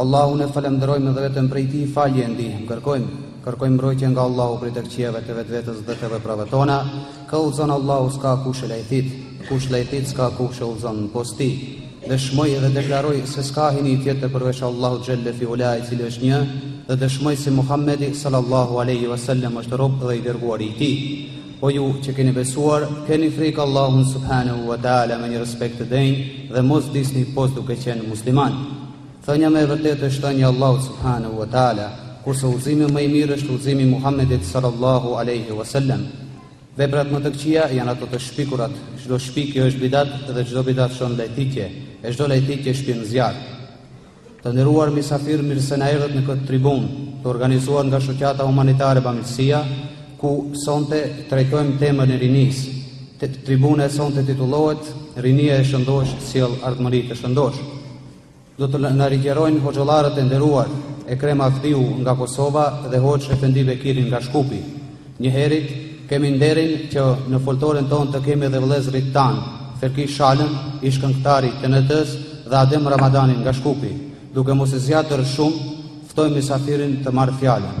Allahun e falënderojmë dhe vetëm prej Tij falje e ndihmë kërkojmë. Kërkojmë mbrojtje nga Allahu prej të këqijave të vetvetes dhe të veprave tona. Kë e udhëzon Allahu s'ka kush e lajthit, kush lajthit s'ka kush e udhëzon pos Tij. Dëshmoj dhe deklaroj se s'ka hyjni tjetër përveç Allahut xhelle fi ulah i cili është një dhe dëshmoj se Muhamedi sallallahu alaihi wasallam është rob dhe i dërguari i Tij. O ju që keni besuar, keni frikë Allahun subhanahu wa taala me një respekt të denjë dhe mos vdisni pos duke qenë muslimanë. Thënia më e vërtetë është thënia e Allahut subhanehu ve teala, kurse udhëzimi më i mirë është udhëzimi i Muhammedit sallallahu alejhi ve sellem. Veprat më të këqija janë ato të shpikurat, çdo shpikje është bidat dhe çdo bidat çon lajthitje, e çdo lajthitje shpin në zjarr. Të nderuar mysafirë, mirë se na erdhët në këtë tribunë, të organizuar nga Shoqata Humanitare Bamirësia, ku sonte trajtojmë temën e rinisë. Tribuna e sonte titullohet Rinia e shëndoshë sjell ardhmëri të shëndoshë. Do të na ligjërojnë hoxhollarët e nderuar Ekrem Avdiu nga Kosova dhe hoxhë Efendi Bekiri nga Shkupi. Njëherit, kemi nderin që në foltoren tonë të kemi edhe vëllezërit tanë, Ferki Shalën, ish-këngëtari i TNT-së dhe Adem Ramadanin nga Shkupi. Duke mos e zgjatur shumë, ftojmë mysafirin të marrë fjalën.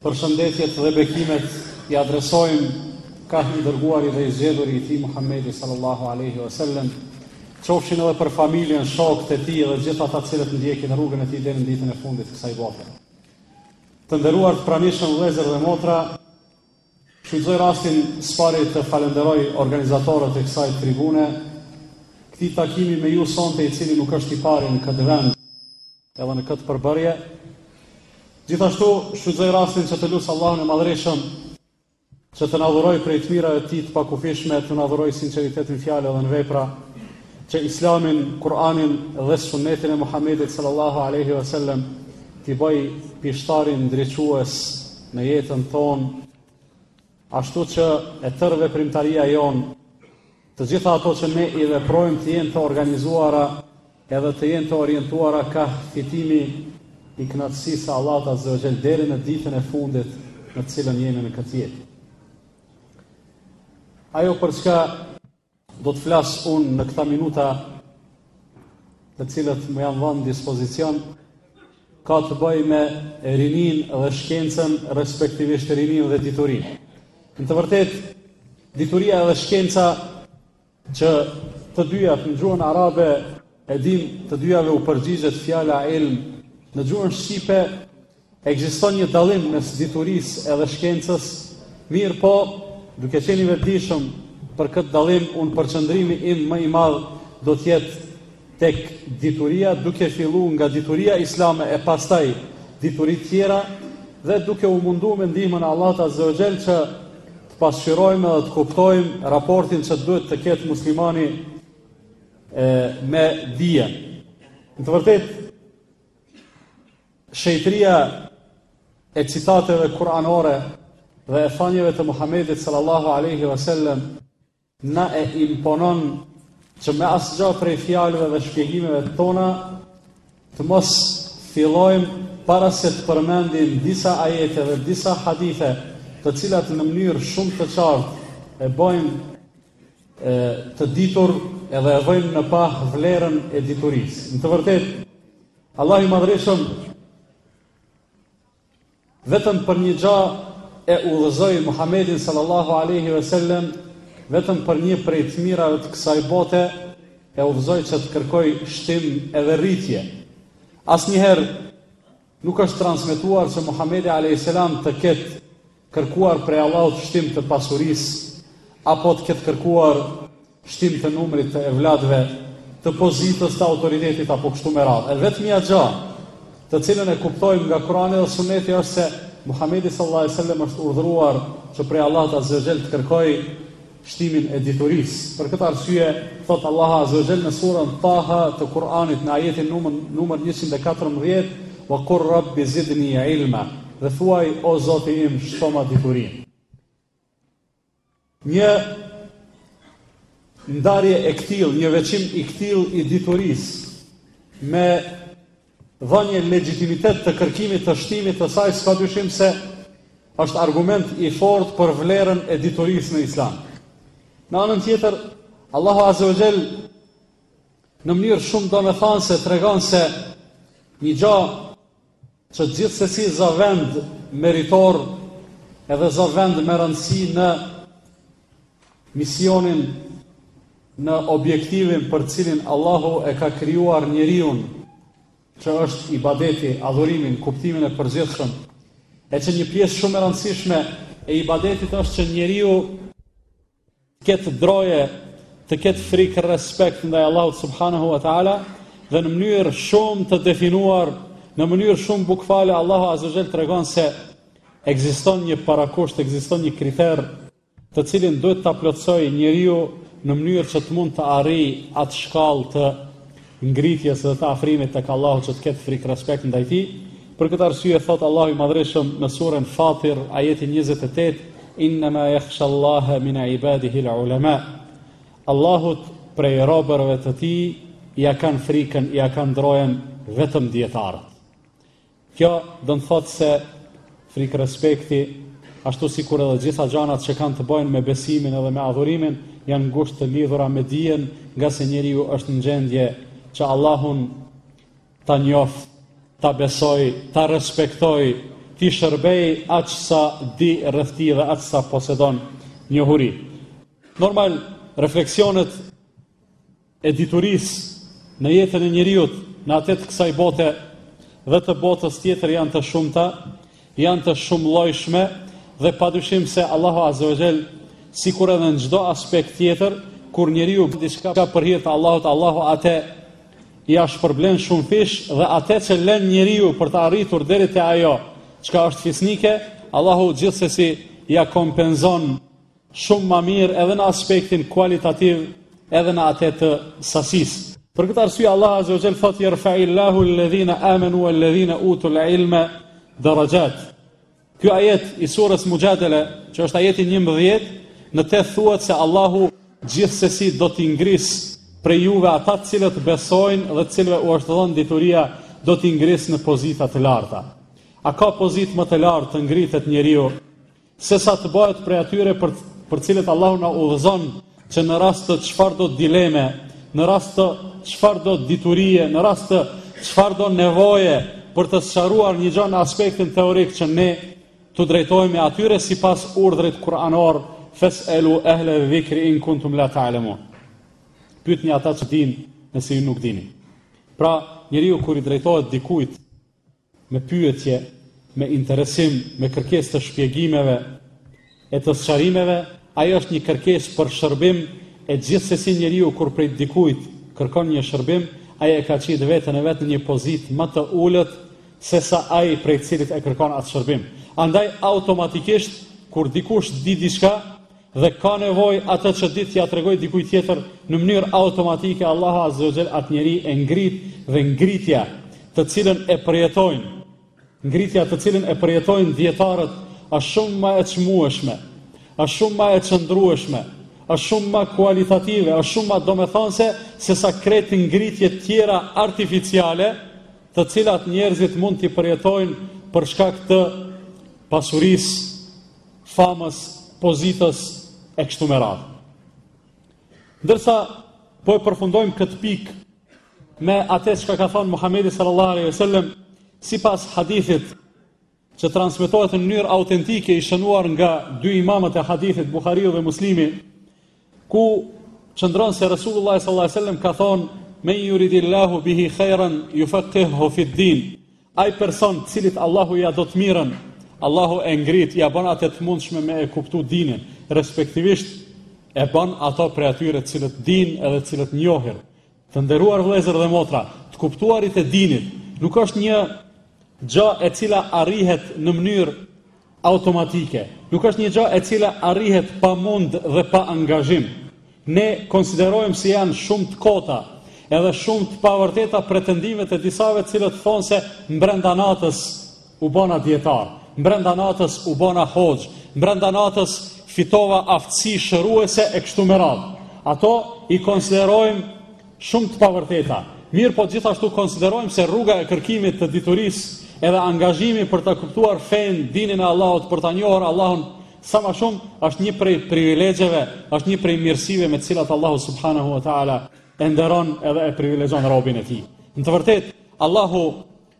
Përshëndetjet dhe bekimet i adresojmë kah i dërguari dhe i zgjedhuri i tij Muhamedi sallallahu alaihi wasallam, qofshin edhe për familjen, shokët e tij dhe gjithë ata të cilët ndjekin rrugën e tij deri në ditën e fundit të kësaj bote. Të nderuar të pranishëm vëllezër dhe motra, shfrytëzoj rastin së pari të falënderoj organizatorët e kësaj tribune, këtij takimi me ju sonte i cili nuk është i pari në këtë vend. Edhe në këtë përbërje, gjithashtu shfrytëzoj rastin që të lus Allahun e madhërishëm që të na dhurojë prej të mirave të tij të pakufishme, të na dhurojë sinqeritet në fjalë dhe në vepra, që islamin, Kur'anin dhe sunnetin e Muhammedit sallallahu aleyhi ve sellem t'i bëjë pishtarë ndriçues në jetën tonë, ashtu që e tërë veprimtaria jonë, të gjitha ato që ne i veprojmë të jenë të organizuara edhe të jenë të orientuara kah fitimi i kënaqësisë së Allahut Azza wa Jall deri në ditën e fundit në të cilën jemi në këtë jetë. Ajo për çka Do të flas unë në këta minuta të cilat më janë dhënë në dispozicion ka të bëjë me rininë dhe shkencën, respektivisht rininë dhe diturinë. Në të vërtetë, dituria dhe shkenca që të dyjat në gjuhën arabe, e dimë të dyjave u përgjigjet fjala ilm, në gjuhën shqipe Ekziston një dallim mes diturisë edhe shkencës, mirëpo, duke qenë i vetëdijshëm për këtë dallim, unë përqendrimi im më i madh do të jetë tek dituria, duke filluar nga dituria islame e pastaj dituri të tjera dhe duke u munduar me ndihmën e Allahut azze ue xhel që të pasqyrojmë edhe të kuptojmë raportin që duhet të ketë muslimani me dijen. Në të vërtetë, Shejtëria e citateve kuranore dhe e thanjeve të Muhamedit sallallahu alaihi wasallam na e imponon që me asgjë prej fjalëve dhe shpjegimeve tona të mos fillojmë para se të përmendim disa ajete dhe disa hadithe, të cilat në mënyrë shumë të qartë e bëjnë e, të ditur edhe e vëjnë në pah vlerën e diturisë. Në të vërtetë, Allahu i madhërishëm vetëm për një gja e udhëzoi Muhammedin sallallahu aleyhi ve sellem vetëm për një prej të mirave të kësaj bote e udhëzoi që të kërkojë shtim edhe rritje. Asnjëherë nuk është transmetuar që Muhammedi alejhi selam të ketë kërkuar prej Allahut shtim të pasurisë, apo të ketë kërkuar shtim të numrit të evladëve, të pozitës, të autoritetit apo kështu me radhë. E vetmja gjë, të cilën e kuptojmë nga Kurani dhe Sunneti është se Muhamedi sallallahu alajhi wasallam është urdhëruar që prej Allahut azza wa jall të kërkojë shtimin e diturisë. Për këtë arsye, thotë Allahu Azza wa Jall në surën Taha të Kur'anit në ajetin numër 114, "Wa qul rabbi zidni ilma", dhe thuaj o Zoti im, shtoma dituri. Një ndarje e këtill, një veçim i këtill i diturisë me Dhënie legjitimitet të kërkimit të shtimit të saj s'ka dyshim se është argument i fortë për vlerën e diturisë në Islam. Në anën tjetër, Allahu Azza wa Jell në mënyrë shumë domethënëse tregon se një gjë që gjithsesi zë vend meritor edhe zë vend me rëndësi në Misionin në objektivin për cilin Allahu e ka krijuar njeriun që është ibadeti, adhurimi në kuptimin e përgjithshëm. E që një pjesë shumë e rëndësishme e ibadetit është që njeriu të ketë droje, të ketë frikë respekt ndaj Allahut subhanahu wa taala dhe në mënyrë shumë të definuar, në mënyrë shumë bukvale Allahu azza wa jall tregon se Ekziston një parakusht, ekziston një kriter, të cilin duhet ta plotësojë njeriu në mënyrë që të mund të arrijë atë shkallë të ngritjes dhe të afrimit tek Allahu që të ketë frikërespekt ndaj tij. Për këtë arsye thot Allahu i Madhreshëm në suren Fatir, ajeti 28, Innama yakhshallaha min ibadihi al-ulama. Allahut prej robërve të tij ja kanë frikën, ja kanë drojen vetëm dijetarët. Kjo do të thotë se frikërespekti, ashtu sikur edhe gjitha gjanat që kanë të bëjnë me besimin edhe me adhurimin, janë ngushtë të lidhura me dijen, ngase njeriu është në gjendje që Allahun ta njoh, ta besojë, ta respektojë, t'i shërbejë aq sa di rreth tij dhe aq sa posedon njohuri. Normal, refleksionet e diturisë në jetën e njeriut në atë të kësaj bote dhe të botës tjetër janë të shumta, janë të shumëllojshme dhe pa dyshim se Allahu Azza wa Jall, sikur edhe në çdo aspekt tjetër, kur njeriu bën diçka për hir të Allahut, Allahu ate ja shpërblen shumëfish dhe ate që len njeriu për të arritur deri te ajo, çka është fisnike, Allahu gjithsesi ja kompenzon Shumë ma mirë edhe në aspektin kualitativ edhe në atë të sasisë. Për këtë arsye Allah Azza wa Jall thot yarfa'illahu alladhina amanu walladhina utul ilma darajat. Ky ajet i surës Mujadala, që është ajeti 11, në te thuhet se Allahu gjithsesi do t'i ngrisë prej juve ata të cilët besojnë dhe të cilëve u është dhënë dituria do t'i ngrisë në pozita të larta. A ka pozitë më të lartë të ngritet njeriu Sesa të bëhet prej atyre për cilët Allahu na udhëzon që në rast të çfarëdo dileme, në rast të çfarëdo diturie, në rast të çfarëdo nevoje për të sqaruar një gjë në aspektin teorik që ne t'u drejtohemi atyre sipas urdhrit kuranor fes elu ehle dhikri in kuntum la ta'lamun. Pyetni ata që dinë nëse ju nuk dini. Pra, njeriu kur i drejtohet dikujt me pyetje, me interesim, me kërkesë të shpjegimeve e të sqarimeve, ajo është një kërkesë për shërbim e gjithsesi njeriu kur prej dikujt kërkon një shërbim, ai e ka qitë veten e vet në një pozitë më të ulët sesa ai prej cilit e kërkon atë shërbim. Andaj automatikisht kur dikush di diçka, dhe ka nevojë atë që di t'ia tregojë dikujt tjetër në mënyrë automatike Allahu Azze o Xhel atë njeri e ngrit dhe ngritja të cilën e përjetojnë ngritja të cilën e përjetojnë dijetarët është shumë ma e çmueshme është shumë ma e qëndrueshme është shumë ma kualitative është shumë ma domethënëse se sa krejt ngritjet tjera artificiale të cilat njerëzit mund t'i përjetojnë për shkak të pasurisë famës, pozitës e kështu me radhë. Ndërsa po e përfundojmë këtë pikë me atë çka ka thonë Muhamedi sallallahu alaihi wasallam sipas hadithit që transmetohet në mënyrë autentike i shënuar nga dy imamët e hadithit Buhariu dhe Muslimi, Ku qëndron se Resulullah sallallahu alaihi wasallam ka thonë men yuridillahu bihi khairan yufaqihu fi din. Ai person të cilit Allahu ja do të mirën, Allahu e ngrit, ja bën atë të mundshme me e kuptu dinin, respektivisht e bën atë prej atyre të cilët din edhe të cilët njohin. Të nderuar vëllezër dhe motra, të kuptuarit e dinit nuk është një gjë e cila arrihet në mënyrë automatike, nuk është një gjë e cila arrihet pa mund dhe pa angazhim. Ne konsiderojmë se janë shumë të kota edhe shumë të pavërteta pretendimet e disave të cilët thonë se mbrenda natës U bona dijetar. Mbrenda natës u bona hoxhë. Mbrenda natës fitova aftësi shëruese e kështu me radhë. Ato i konsiderojmë shumë të pavërteta. Mirëpo gjithashtu konsiderojmë se rruga e kërkimit të diturisë edhe angazhimi për ta kuptuar fenë, dinin e Allahut, për ta njohur Allahun sa më shumë, është një prej privilegjeve, është një prej mirësive me të cilat Allahu subhanahu wa taala e nderon edhe e privilegjon robin e tij. Në të vërtetë, Allahu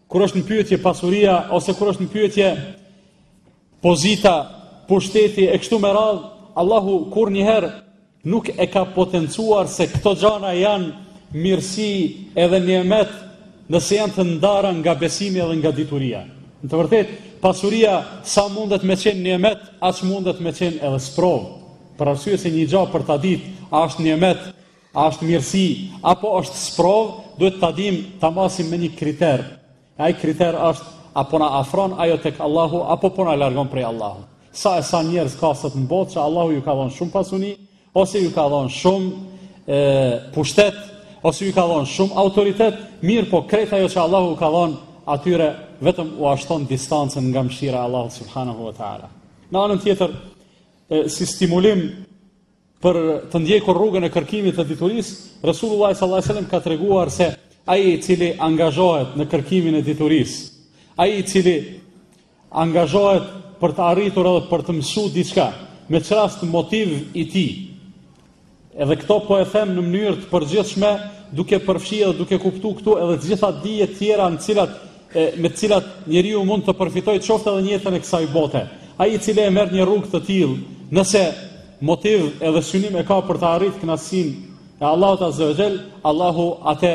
Kur është në pyetje pasuria ose kur është në pyetje pozita, pushteti e kështu me radhë, Allahu kurrnjëherë nuk e ka potencuar se këto gjana janë mirësi edhe nimet nëse janë të ndara nga besimi edhe nga dituria. Në të vërtetë, pasuria sa mundet me qenë nimet, aq mundet me qenë edhe sprovë. Për arsye se një gja për ta ditë, a është nimet, A është mirësi apo është sprovë, duhet ta dimë ta masim me një kriter. Ai kriter është a po na afron ajo tek Allahu apo po na largon prej Allahut. Sa e sa njerëz ka sot në botë që Allahu ju ka dhonë shumë pasuni, ose ju ka dhonë shumë e, pushtet, ose ju ka dhonë shumë autoritet, mirëpo krejt ajo që Allahu u ka dhonë atyre vetëm ua shton distancën nga mëshira e Allahut subhanahu wa taala. Në anën tjetër, e, si stimulim Për të ndjekur rrugën e kërkimit të diturisë, Resulullah sallallahu alaihi wasallam ka treguar se ai i cili angazhohet në kërkimin e diturisë, ai i cili angazhohet për të arritur edhe për të mësuar diçka, me ç'rast motiv i tij. Edhe këto po e them në mënyrë të përgjithshme, duke përfshirë dhe duke kuptuar këtu edhe të gjitha dijet tjera në cilat e, me të cilat njeriu mund të përfitojë qoftë edhe në jetën e kësaj bote. Ai i cili e merr një rrugë të tillë, nëse motiv edhe synim e ka për të arritur kënaqësinë e Allahut Azza wa Jall, Allahu atë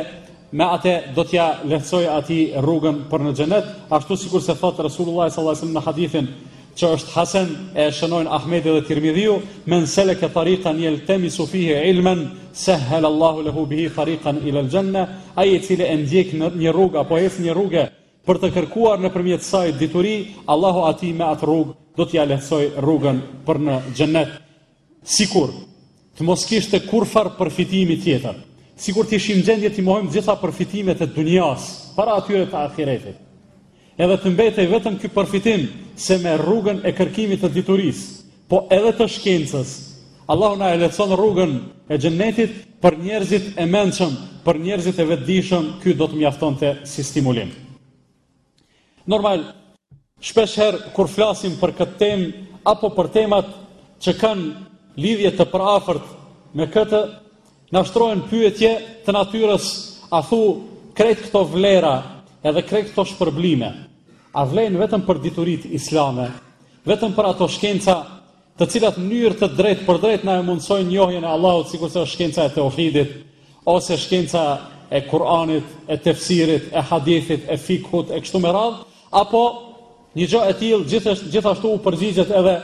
me atë do t'ia lehtësojë atij rrugën për në xhenet, ashtu sikurse thotë Resulullah sallallahu alaihi wasallam në hadithin që është Hasen e shënojnë Ahmedi dhe Tirmidhiu, men seleke tarikan jeltemisu fihi ilmen, sehhelallahu lehu bihi tarikan ilel xhenne, ai i cili e ndjek një rrugë apo ec një rrugë për të kërkuar nëpërmjet saj dituri, Allahu atij me atë rrugë do t'ia lehtësojë rrugën për në xhennet. Sikur të mos kishte kurrfarë përfitimi tjetër, sikur të ishim në gjendje t'i mohojmë gjitha përfitimet e dunjasë para atyre të ahiretit. Edhe të mbetej vetëm ky përfitim se me rrugën e kërkimit të diturisë, po edhe të shkencës. Allahu na e lehtëson rrugën e xhennetit për njerëzit e mençëm, për njerëzit e vetëdijshëm, ky do të mjaftonte si stimulim. Normal, shpesh herë kur flasim për këtë temë apo për temat që kanë lidhje të përafërt me këtë, na shtrohen pyetje të natyrës, a thu krejt këto vlera edhe krejt këto shpërblime, a vlejnë vetëm për dituritë islame, vetëm për ato shkenca të cilat në mënyrë të drejtpërdrejtë na e mundësojnë njohjen e Allahut, sikurse është shkenca e teuhidit, ose shkenca e Kur'anit, e tefsirit, e hadithit, e fikhut, e kështu me radhë, apo një gjë e tillë gjithashtu, gjithashtu u përgjigjet edhe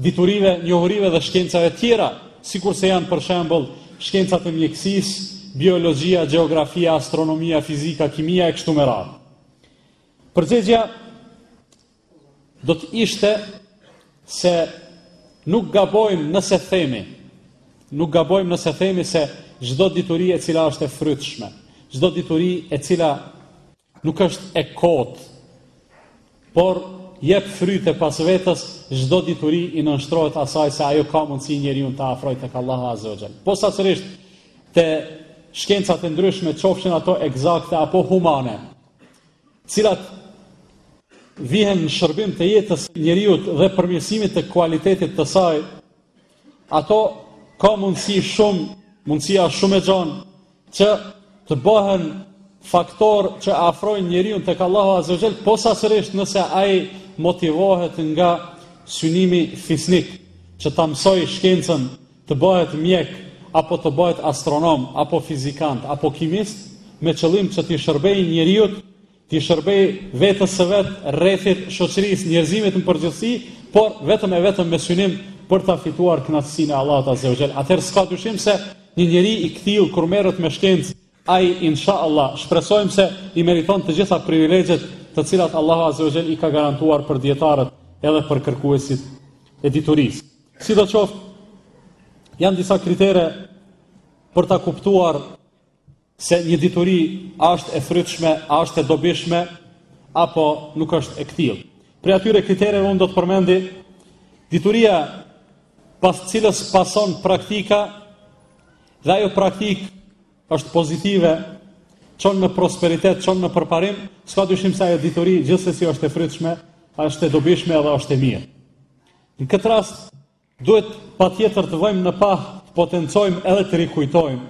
diturive, njohurive dhe shkencave tjera, sikurse janë për shembull shkencat e mjekësisë, biologjia, gjeografia, astronomia, fizika, kimia e kështu me radhë. Përgjigja Do të ishte se nuk gabojmë nëse themi, nuk gabojmë nëse themi se çdo dituri e cila është e frytshme, çdo dituri e cila nuk është e kotë, por jep fryte pas vetës, çdo dituri i nënshtrohet asaj se ajo ka mundësi njeriun ta afrojë tek Allahu Azza wa Jall. Posaçërisht te shkencat e ndryshme, qofshin ato eksakte apo humane, të cilat vihen në shërbim të jetës së njeriut dhe përmirësimit të kualitetit të saj, ato ka mundësi shumë, mundësia shumë e gjanë, që të bëhen faktor që afrojnë njeriun tek Allahu Azza wa Jall, posaçërisht nëse ai motivohet nga synimi fisnik, që ta mësojë shkencën, të bëhet mjek apo të bëhet astronom apo fizikant apo kimist me qëllim që t'i shërbejë njeriut, t'i shërbejë vetes së vet, rrethit, shoqërisë, njerëzimit në përgjithësi, por vetëm e vetëm me synim për ta fituar kënaqësinë e Allahut Azze ve Xhel. Atëherë s'ka dyshim se një njeri i këtillë kur merret me shkencë, Ai, insha Allah, shpresojmë se i meriton të gjitha privilegjet të cilat Allahu Azze ve Xhel i ka garantuar për dijetarët edhe për kërkuesit e diturisë. Sidoqoftë, janë disa kritere për ta kuptuar se një dituri a është e frytshme, a është e dobishme, apo nuk është e këtillë. Prej atyre kritereve unë do të përmendi, dituria pas cilës pason praktika, Dhe ajo praktikë është pozitive, çon në prosperitet, çon në përparim, s'ka dyshim se ajo dituri gjithsesi është e frytshme, është e dobishme edhe është e mirë. Në këtë rast duhet patjetër të vojmë në pah, të potencojmë edhe të rikujtojmë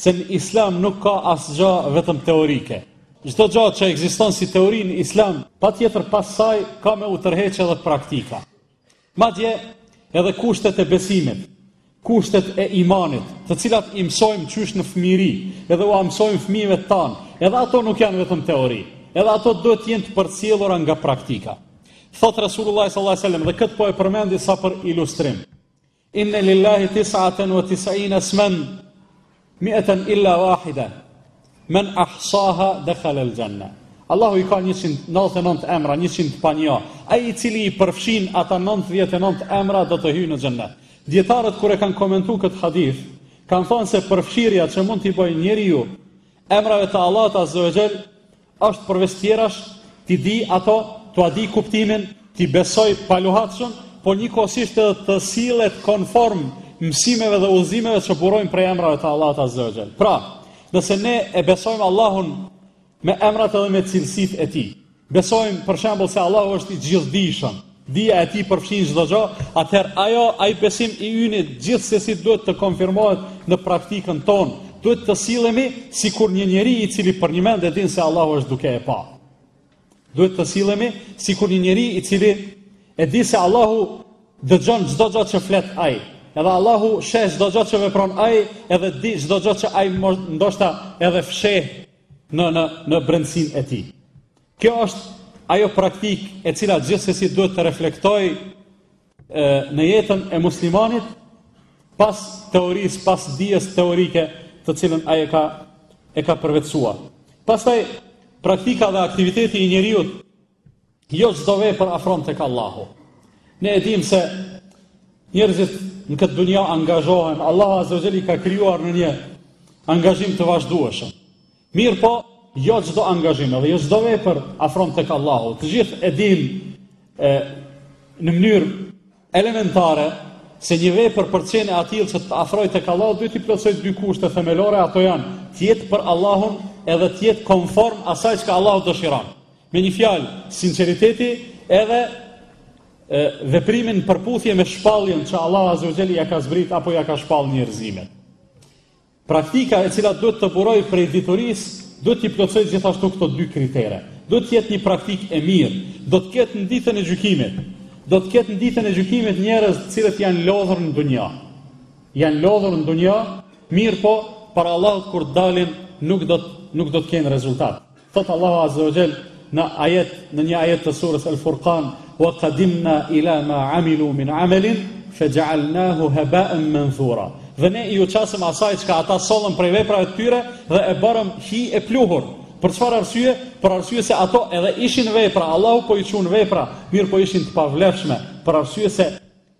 se në Islam nuk ka asgjë vetëm teorike. Çdo gjë që ekziston si teori në Islam, patjetër pas saj ka me u tërheqë edhe praktika. Madje edhe kushtet e besimit, kushtet e imanit, të cilat i mësojmë qysh në fëmijëri, edhe ua mësojmë fëmijëve tanë, edhe ato nuk janë vetëm teori, edhe ato duhet të jenë të përcjellura nga praktika. Thotë Resulullah sallallahu alaihi wasallam dhe këtë po e përmendi sa për ilustrim. Inna lillahi tis'atan wa tis'ina isman mi'atan illa wahida man ahsaha dakhala al-janna. Allahu i ka 99 emra, 100 pa njo. Ai i cili i përfshin ata 99 emra do të hyjë në xhennet. Dijetarët kur e kanë komentu këtë hadith, kanë thonë se përfshirja që mund t'i bëjë njeriu emrave të Allahut azze ve xhel Është përveç tjerash, t'i dijë ato, t'ua dijë kuptimin, t'i besojë paluhatshëm, po njëkohësisht edhe të sillet konform mësimeve dhe udhëzimeve që burojnë prej emrave të Allahut Azze ve Xhel. Pra, nëse ne e besojmë Allahun me emrat edhe me cilësitë e tij, besojmë për shembull se Allahu është i gjithëdijshëm, Dija e tij përfshin çdo gjë, atëherë ajo, ai besim i yni gjithsesi duhet të konfirmohet në praktikën tonë. Duhet të sillemi sikur një njeri i cili përnjëmend e din se Allahu është duke e pa. Duhet të sillemi sikur një njeri i cili e di se Allahu dëgjon çdo gjë që flet ai. Edhe Allahu sheh çdo gjë që vepron ai, edhe di çdo gjë që ai ndoshta edhe fsheh në në në brendësinë e tij. Kjo është ajo praktikë e cila gjithsesi duhet të reflektojë në jetën e muslimanit pas teorisë, pas dijes teorike të cilën ai e ka e ka përvetësuar. Pastaj praktika dhe aktiviteti i njeriut jo çdo vepër afron tek Allahu. Ne e dimë se njerëzit në këtë dunja angazhohen, Allahu azza wa jalla i ka krijuar në një angazhim të vazhdueshëm. Mirëpo, jo çdo angazhim, edhe jo çdo vepër afron tek Allahu. Të gjithë e dimë në mënyrë elementare se një vepër për të qenë e atillë që të afrojë tek Allahu duhet t'i plotësojë dy kushte themelore, ato janë të jetë për Allahun edhe të jetë konform asaj çka Allahu dëshiron. Me një fjalë, sinqeriteti edhe e, veprimi në përputhje me shpalljen që Allahu azza wa jalla ja ka zbrit apo ja ka shpall njerëzimit. Praktika e cila duhet të burojë prej diturisë duhet t'i plotësojë gjithashtu këto dy kritere. Duhet të jetë një praktikë e mirë. Do të ketë në ditën e gjykimit. Do të ketë në ditën e gjykimit njerëz të cilët janë lodhur në dunja. Janë lodhur në dunja, mirëpo, para Allahut kur dalin nuk do të nuk do të kenë rezultat. Thotë Allahu Azze wa Jell në ajet, në një ajet të surës El Furqan, Wa qadimna ila ma amilu min amelin, fe gjaalnahu hebaën menthura. Dhe ne iu qasëm asaj çka ata sollën prej veprave të tyre dhe e bërëm hi e pluhur. Për çfarë arsye? Për arsye se ato edhe ishin vepra, Allahu po i quan vepra, mirëpo ishin të pavlefshme, për arsye se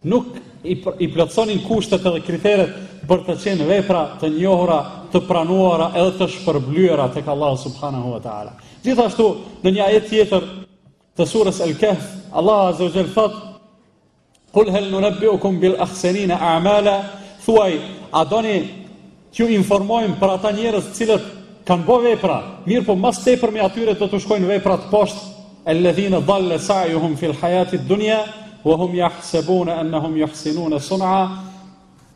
nuk i plotësonin kushtet edhe kriteret për të qenë vepra të njohura, të pranuara edhe të shpërblyera tek Allahu subhanahu wa taala. Gjithashtu, në një ajet tjetër të surës Al-Kahf, Allahu azza wa jall thot: "Qul hal nunabbiukum bil akhsarina a'mala?" Thuaj, a doni Që t'ju informojmë për ata njerëz të cilët kanë bo vepra, mirëpo më së tepërmi atyre do t'u shkojnë veprat poshtë, alladhina dhalla sa'yuhum fil hayati dunya wa hum yahsabun annahum yuhsinun sun'a.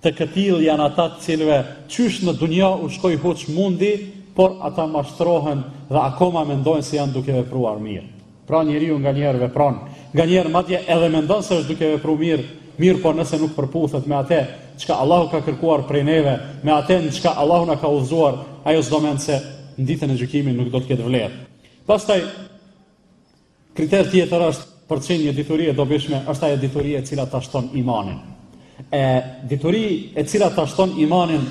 Të këtillë janë ata të cilëve qysh në dunja u shkoi huq mundi, por ata mashtrohen dhe akoma mendojnë se janë duke vepruar mirë. Pra njeriu nganjëherë vepron, nganjëherë madje edhe mendon se është duke vepru mirë, mirëpo nëse nuk përputhet me ate çka Allahu ka kërkuar prej neve, me ate në çka Allahu na ka udhëzuar, ajo s'do mend se në Ditën e Gjykimit nuk do të ketë vlerë. Pastaj kriter tjetër është për të qenë një dituri e dobishme, është ajo dituri e cila ta shton imanin. E dituri e cila ta shton imanin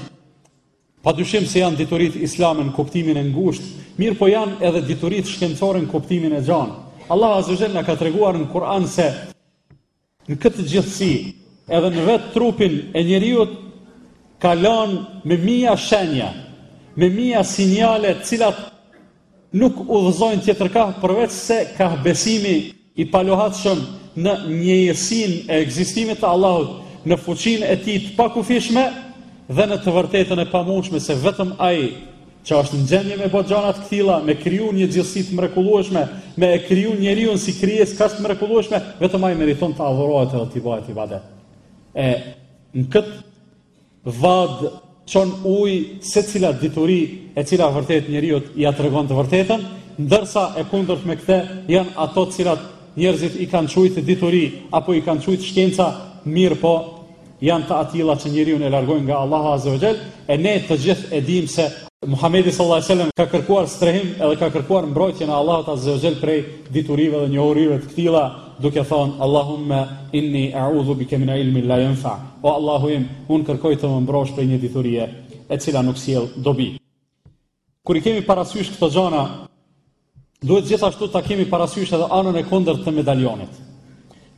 Pa dyshim se janë dituritë islame në kuptimin e ngushtë, mirëpo janë edhe dituritë shkencore në kuptimin e gjanë. Allahu azza wa jall na ka treguar në Kur'an se në këtë gjithësi, edhe në vetë trupin e njeriut ka lon me mija shenja, me mija sinjale, të cilat nuk udhëzojnë tjetërkah përveç se kah besimi i paluhatshëm në njëjësinë e ekzistimit të Allahut, në fuqinë e Tij të pakufishme dhe në të vërtetën e pamundshme se vetëm Ai, që është në gjendje me bo gjëra të këtilla, me kriju një gjithësi të mrekullueshme, me e kriju njeriun si krijesë kaq të mrekullueshme, vetëm Ai meriton të adhurohet edhe t'i bëhet ibadet. E në këtë Vad çon ujë secila dituri e cila vërtet njeriut ia tregon të vërtetën, ndërsa e kundërt me këtë janë ato të cilat njerëzit i kanë çujt dituri apo i kanë çujt shkenca, mirëpo janë të atilla që njeriun e largojnë nga Allahu Azza wa Jall, e ne të gjithë e dimë se Muhamedi sallallahu alaihi wasallam ka kërkuar strehim edhe ka kërkuar mbrojtjen e Allahut Azza wa Jall prej diturive dhe njohurive të këtilla, duke thënë Allahumme inni e'udhu bike min ilmin la jenfa, o Allahu im, unë kërkoj të më mbrosh prej një diturie, e cila nuk sjell dobi. Kur i kemi parasysh këto gjana, duhet gjithashtu ta kemi parasysh edhe anën e kundërt të medaljonit.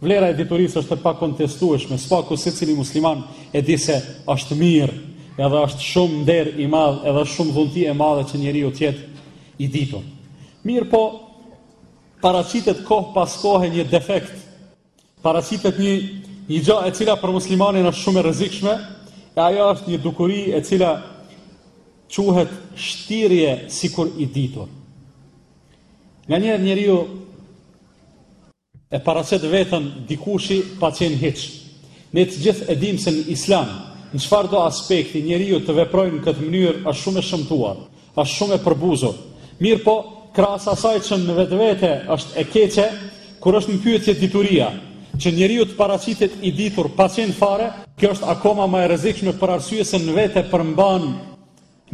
Vlera e diturisë është e pakontestueshme, së paku secili musliman e di se është mirë, edhe është shumë nder i madh, edhe shumë dhunti e madhe që njeriu të jetë i ditur. Mirëpo, Paraqitet kohë pas kohe një defekt, paraqitet një një gjë e cila për muslimanin është shumë e rrezikshme, e ajo është një dukuri e cila quhet shtirje sikur i ditur. Nganjëherë njeriu e paraqet veten dikushi pa qenë hiç. Ne të gjithë e dimë se në islam, në çfarëdo aspekti njeriu të veprojë në këtë mënyrë është shumë e shëmtuar. Është shumë e përbuzur. Mirëpo, krahas asaj që në vetvete është e keqe, kur është në pyetje dituria, që njeriu të paraqitet i ditur pa qenë fare, kjo është akoma më e rrezikshme për arsye se në vete përmban,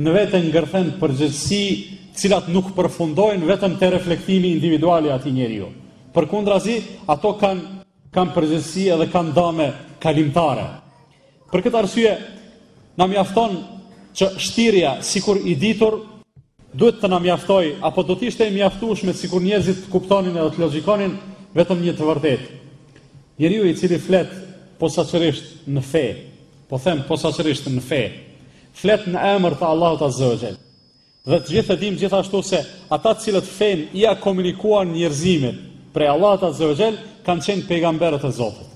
në vete ngërthen përgjegjësi të cilat nuk përfundojnë vetëm te reflektimi individual i atij njeriu. Përkundrazi, ato kanë. kanë përgjegjësi edhe kanë dame kalimtare. Për këtë arsye, na mjafton që shtirja sikur i ditur duhet të na mjaftojë apo do të ishte e mjaftueshme sikur njerëzit të kuptonin edhe të logjikonin vetëm një të vërtetë. Njeriu i cili flet posaçërisht në fe, po them posaçërisht në fe, flet në emër të Allahut Azza wa Jall. Dhe të gjithë e dimë gjithashtu se ata të cilët fenë ia komunikuan njerëzimit prej Allahut Azza wa Jall kanë qenë pejgamberët e Zotit.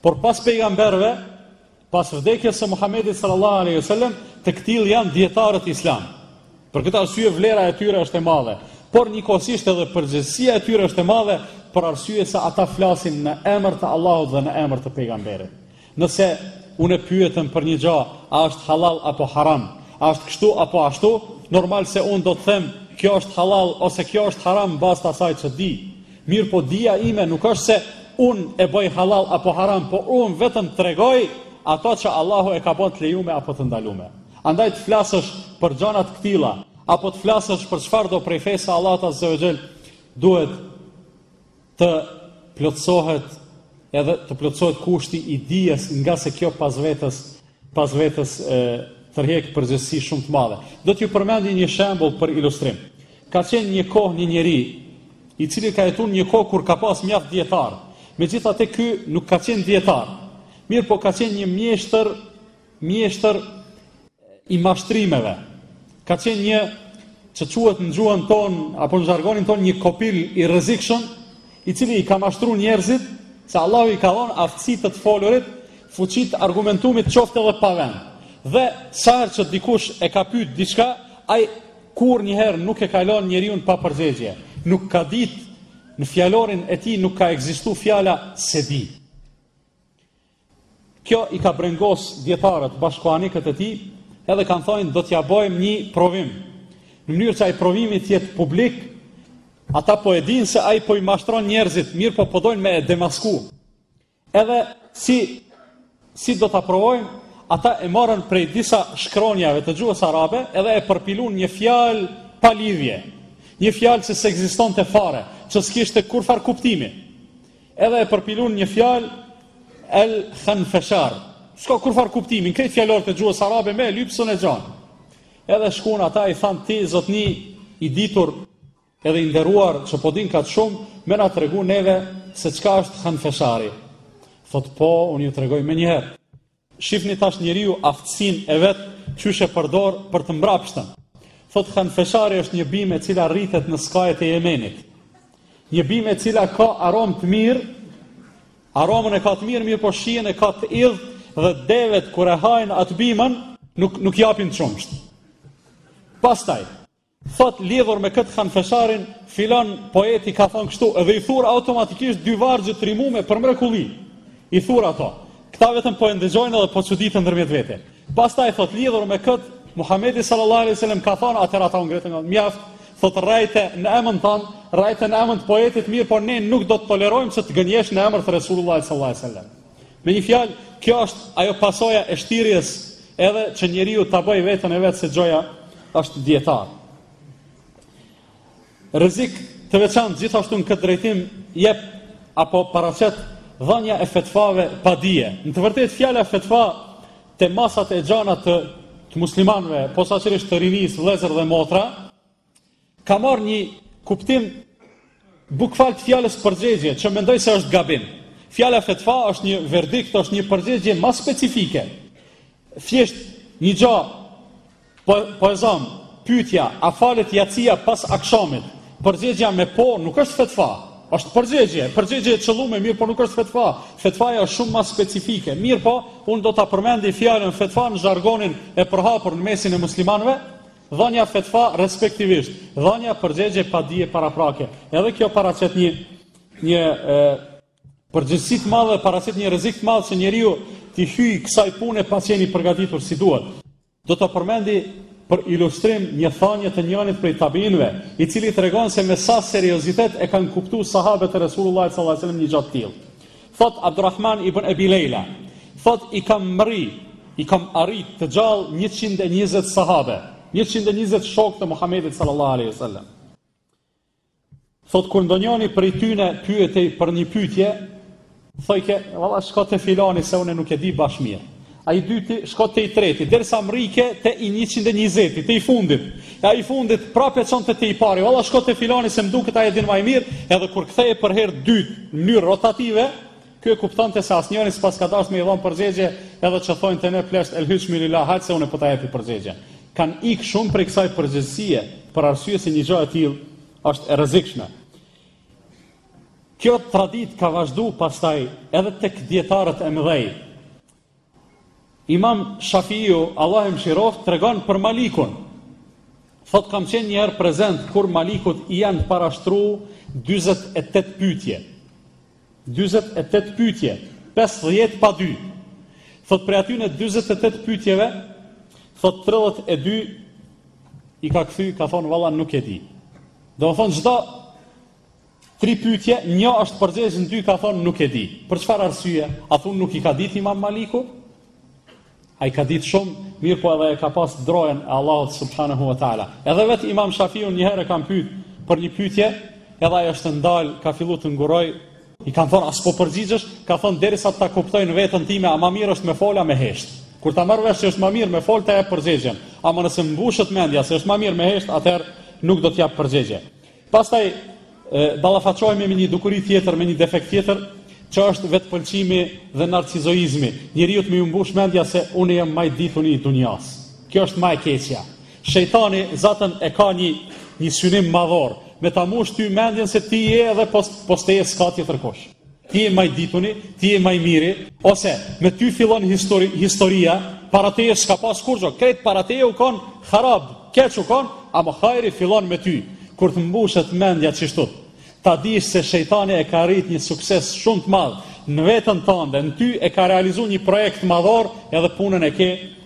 Por pas pejgamberëve, pas vdekjes së Muhamedit sallallahu alaihi wasallam, të këtillë janë dietarët islam. Për këtë arsye vlera e tyre është e madhe, por njëkohësisht edhe përgjegjësia e tyre është e madhe për arsye se ata flasin në emër të Allahut dhe në emër të pejgamberit. Nëse unë pyetem për një gjë, a është halal apo haram, a është kështu apo ashtu, normal se unë do të them, kjo është halal ose kjo është haram n'bazë të asaj që di. Mirëpo dija ime nuk është se unë e bëj halal apo haram, po unë vetëm tregoj ato që Allahu e ka bën të lejume apo të ndalume. Andaj të flasësh për gjana të këtilla, apo të flasësh për çfarëdo prej fesë së Allahut azze ue xhel, duhet të plotësohet edhe të plotësohet kushti i dijes ngase kjo pas vetes pas vetes tërhek përgjegjësi shumë të madhe. Do t'ju përmendi një shembull për ilustrim. Ka qenë një kohë një njeri, i cili ka jetun një kohë kur ka pas mjaft dijetarë, megjithatë ky nuk ka qenë dijetar, mirëpo ka qenë një mjeshtër mjeshtër i mashtrimeve, ka qenë një që quhet në gjuhën tonë apo në zhargonin tonë një kopil i rrezikshëm, i cili i ka mashtru njerëzit se Allahu i ka dhonë aftësi të të folurit, fuqi të argumentimit qoftë edhe pa vend. Dhe sa herë që dikush e ka pyet diçka, ai kurnjëherë nuk e ka lon njeriun pa përgjegje, nuk ka dit në fjalorin e tij nuk ka ekzistu fjala s'e di. Kjo i ka brengos dijetarët, bashkohanikët e tij, edhe kanë thonë do t'ja bojmë një provim. Në mënyrë që ai provimi të jetë publik, ata po e dinë se ai po i mashtron njerëzit, mirëpo po dojnë me e demasku. Edhe si si do ta provojmë, ata e morën prej disa shkronjave të gjuhës arabe edhe e përpilun një fjalë pa lidhje. Një fjalë që s'ekzistonte fare, që s'kishte kurrfarë kuptimi. Edhe e përpilun një fjalë el khanfeshar. S'ka kurrfarë kuptimi, n'krejt fjalorët e gjuhës arabe me e lyp s'un e gjan. Edhe shkun ata i thanë ti zotni i ditur edhe i nderuar që po din kaq shumë, me na tregu neve se çka është khanfeshari. Thotë po, unë ju tregoj menjëherë. Shifni tash njeriu aftësinë e vet qysh e përdor për të mbrapshtën. Thotë Khanfeshari është një bimë e cila rritet në skajet e Jemenit. Një bimë e cila ka aromë të mirë, aromën e ka të mirë, mirëpo shijen e ka të idhtë dhe devetë kur e hajnë atë bimën nuk nuk japin qumësht. Pastaj Thotë lidhur me këtë khanfesharin, filan poeti ka thonë kështu, edhe i thur automatikisht dy vargje të rimume për mrekulli. I thur ato. Këta vetëm po e ndëgjojnë edhe po çuditen ndërmjet vete. Pastaj thotë lidhur me këtë, Muhamedi sallallahu alaihi wasallam ka thonë atëherë ata u ngritën mjaft, thotë rrejte në emën tonë, rrejte në emën të poetit mirë, por ne nuk do të tolerojmë se të gënjesh në emër të Resulullah sallallahu alaihi wasallam. Me një fjalë, kjo është ajo pasoja e shtirjes edhe që njeriu ta bëjë veten e vet se gjoja është dijetar. Rrezik të veçantë gjithashtu në këtë drejtim jep apo paraqet dhënia e fetfave pa dije. Në të vërtetë fjala fetfa te masat e gjana të muslimanëve, posaçërisht të rinisë, vëllezër dhe motra, ka marrë një kuptim bukfal të fjalës përgjegje, që mendoj se është gabim. Fjala fetfa është një verdikt, është një përgjegje ma specifike. Thjesht një gja, po e zëm, pyetja, a falet jacia pas akshamit? Përgjegja me po nuk është fetfa. Është përgjegje, përgjegje e qëllume, mirëpo nuk është fetfa. Fetfaja është shumë më specifike. Mirëpo, unë do ta përmendi fjalën fetfa në zhargonin e përhapur në mesin e muslimanëve, dhënia fetfa respektivisht dhënia përgjegje pa dije paraprake. Edhe kjo paraqet një një përgjegjësi të madhe, paraqet një rrezik të madh që njeriu t'i hyjë kësaj pune pa qenë i përgatitur si duhet. Do ta përmendi për ilustrim një thanje të njanit prej tabiinëve, i cili tregon se me sa seriozitet e kanë kuptu sahabët e Resulullahit sallallahu alajhi wasallam një gja të tillë. Thotë Abdurrahman ibn Ebi Lejla, thotë i kam mrri, i kam arrit të gjallë 120 sahabe, 120 shokë të Muhammedit sallallahu alaihi wasallam. Thotë kur ndonjëri prej tyne pyetej për një pyetje, thojke, valla shko te filani se unë nuk e di bash mirë. Ai i dyti shko te i treti, derisa mrrike te i njëqind e njëzeti, te i fundit. E ai i fundit prap e çonte te i pari, valla shko te filani se m'duket ai e din ma mirë, edhe kur kthej për herë t'dytë në mënyrë rotative, ky e kuptonte se asnjëri s'pas ka dashtë me i dhonë përgjegje, edhe ç'thojnë te ne plesht el hyqmi lila hajt se une po ta jepi përgjegjen. Kanë ikë shumë prej kësaj përgjegjësie, për arsye se një gja e tillë është e rrezikshme. Kjo traditë ka vazhdu pastaj edhe tek dijetarët e mëdhej. Imam Shafiu, Allahu e mëshiroftë, tregon për Malikun. Thot kam qenë një herë prezent kur Malikut i janë parashtru 48 pyetje. 48 pyetje, 50 pa dy. Thot prej atyne 48 pyetjeve, thot 32 i ka kthy, ka thonë valla nuk e di. Domethonë çdo tri pyetje, një është përgjegj, në dy ka thonë nuk e di. Për çfarë arsye? A thon nuk i ka ditë Imam Maliku? Ai ka ditë shumë, mirëpo edhe e ka pas drojen e Allahut subhanahu wa taala. Edhe vet Imam Shafiun një herë e kanë pyet për një pyetje, edhe ai është ndal, ka fillu të nguroj, I kanë thonë, a s'po përgjigjesh, ka thonë, derisa ta kuptoj veten time, a ma mirë është me folë a me heshtë. Kur ta marrë vesh që është ma mirë me folë, ta jap përgjigjen. A më nëse mbushët mendja, se është ma mirë me heshtë, atëherë nuk do të jap përgjigje. Pastaj, ballafaqohemi me një dukuri tjetër, me një defekt tjetër, që është vetëpëlqimi dhe narcizoizmi. Njeriut me ju mbushë mendja se unë jam ma i dituni i dunjas. Kjo është ma e keqja. Shejtani zaten e ka nji nji synim madhor me ta mush ty mendjen se ti je edhe pos pos teje s'ka tjetër kush ti je ma i dituni ti je ma i miri ose me ty fillon histori historia para teje s'ka pas kurgjo krejt para teje u kon harab keq u kon ama hajri fillon me ty kur të mbushet mendja qishtu ta dish se shejtani e ka arrit një sukses shumë të madh në veten tënde në ty e ka realizu një projekt madhor edhe punën e ke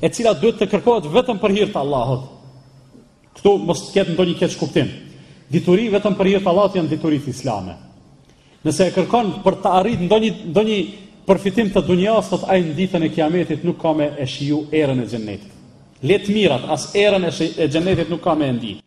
e cila duhet të kërkohet vetëm për hir të Allahut. Këtu mos të ketë ndonjë keqkuptim. Dituri vetëm për hir të Allahut janë dituritë islame. Nëse e kërkon për të arrit ndonjë ndonjë përfitim të dunjas, thot ai në ditën e Kiametit nuk ka me e shiju erën e xhennetit. Le t'mirat, as erën e xhennetit nuk ka me e ndi.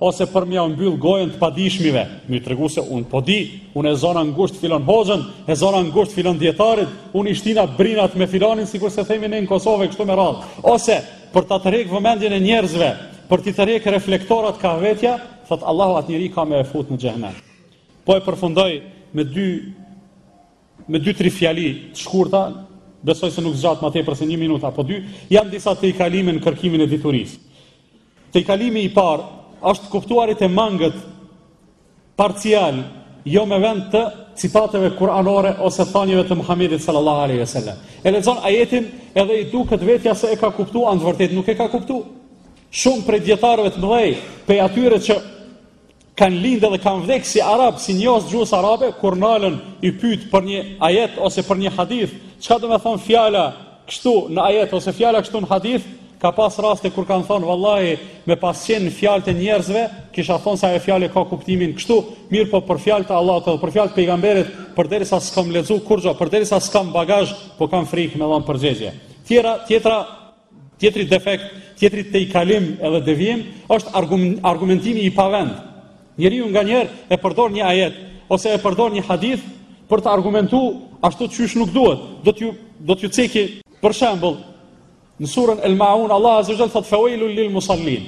Ose për me jau mbyll gojën të padijshmive, me i tregu se unë po di, unë e zona ngusht filan hoxhën, e zona ngusht filan dijetarin, unë i shtina brinat me filanin, sikurse themi ne në Kosovë e kështu me radhë. Ose për ta tërhek vëmendjen e njerëzve, për t'i tërhek reflektorat kah vetja, thotë Allahu atë njeri ka me e fut në xhehnem. Po e përfundoj me dy, me dy tri fjali të shkurta, besoj se nuk zgjatë ma tepër se një minutë apo dy, janë disa tejkalime në kërkimin e diturisë. Tejkalimi i parë është të kuptuarit e mangët parcial, jo me vend të citateve kuranore ose thanieve të Muhamedit sallallahu alaihi wasallam. E lexon ajetin edhe i duket vetja se e ka kuptuar në të vërtetë nuk e ka kuptuar. Shumë prej dijetarëve të mëdhenj, prej atyre që Kan lind edhe kan vdek si arab, si njohës të gjuhës arabe, kur na len i pyt për një ajet ose për një hadith, çka do me thon fjala kështu në ajet ose fjala kështu në hadith, ka pas raste kur kan thon vallahi me pas qen në fjalët e njerëzve, kisha thon se ajo fjalë ka kuptimin kështu, mirëpo për fjalët e Allahut dhe për fjalët e pejgamberit, përderisa s'kam lexu kurgjo, përderisa s'kam bagazh, po kam frikë me dhon përgjigje. Tjera, tjetra Tjetri defekt, tjetri tejkalim edhe devijim është argumentimi i pavend. Njeriu nganjëherë e përdor një ajet ose e përdor një hadith për të argumentuar ashtu qysh nuk duhet. Do t'ju do t'ju ceki për shembull në surën El Maun Allah azza wa jall thot fawailul lil musallin.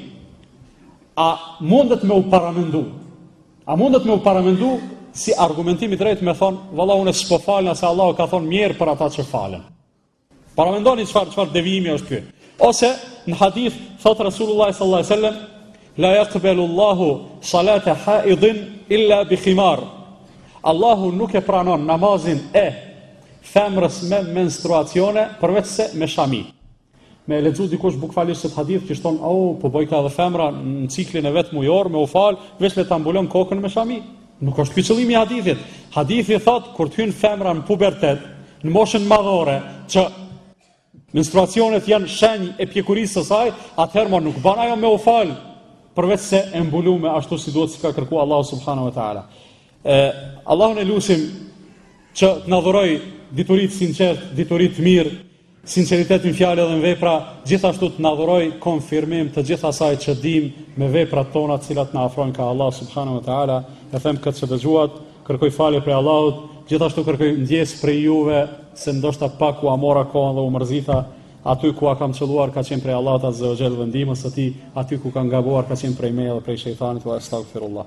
A mundet me u paramendu? A mundet me u paramendu si argumentim i drejtë me thon valla unë s'po falem se Allahu ka thon mjerë për ata që falen. Paramendoni çfarë çfarë devijimi është ky. Ose në hadith thot Resulullah sallallahu alaihi wasallam la yaqbalu Allahu salata haidin illa bi khimar. Allahu nuk e pranon namazin e femrës me menstruacione përveç se me shami. Me e lexu dikush bukfalisht këtë hadith kish thon, "Oh, po bojka edhe femra në ciklin e vet mujor me u fal, veç le ta mbulon kokën me shami." Nuk është ky qëllimi i hadithit. Hadithi thotë kur të hyn femra në pubertet, në moshën madhore, që menstruacionet janë shenjë e pjekurisë së saj, atëherë ma nuk ban ajo me u fal, përveç se e mbulume ashtu si duhet si ka kërku Allahu subhanahu wa taala. E Allahun e lusim që të na dhuroj dituri të sinqert, dituri të mirë, Sinqeritet në fjalë dhe në vepra gjithashtu të na dhuroj konfirmim të gjithë asaj që dimë me veprat tona të cilat na afrojnë ka Allahu subhanahu wa taala e them këtë që dëgjuat kërkoj falje prej Allahut gjithashtu kërkoj ndjesë prej juve se ndoshta pak ua mora kohën dhe u mërzita aty ku ja kam qëlluar ka qenë prej Allahut azza wa jall dhe ndihmës së tij aty ku kam gabuar ka qenë prej meje dhe prej shejtanit wa astaghfirullah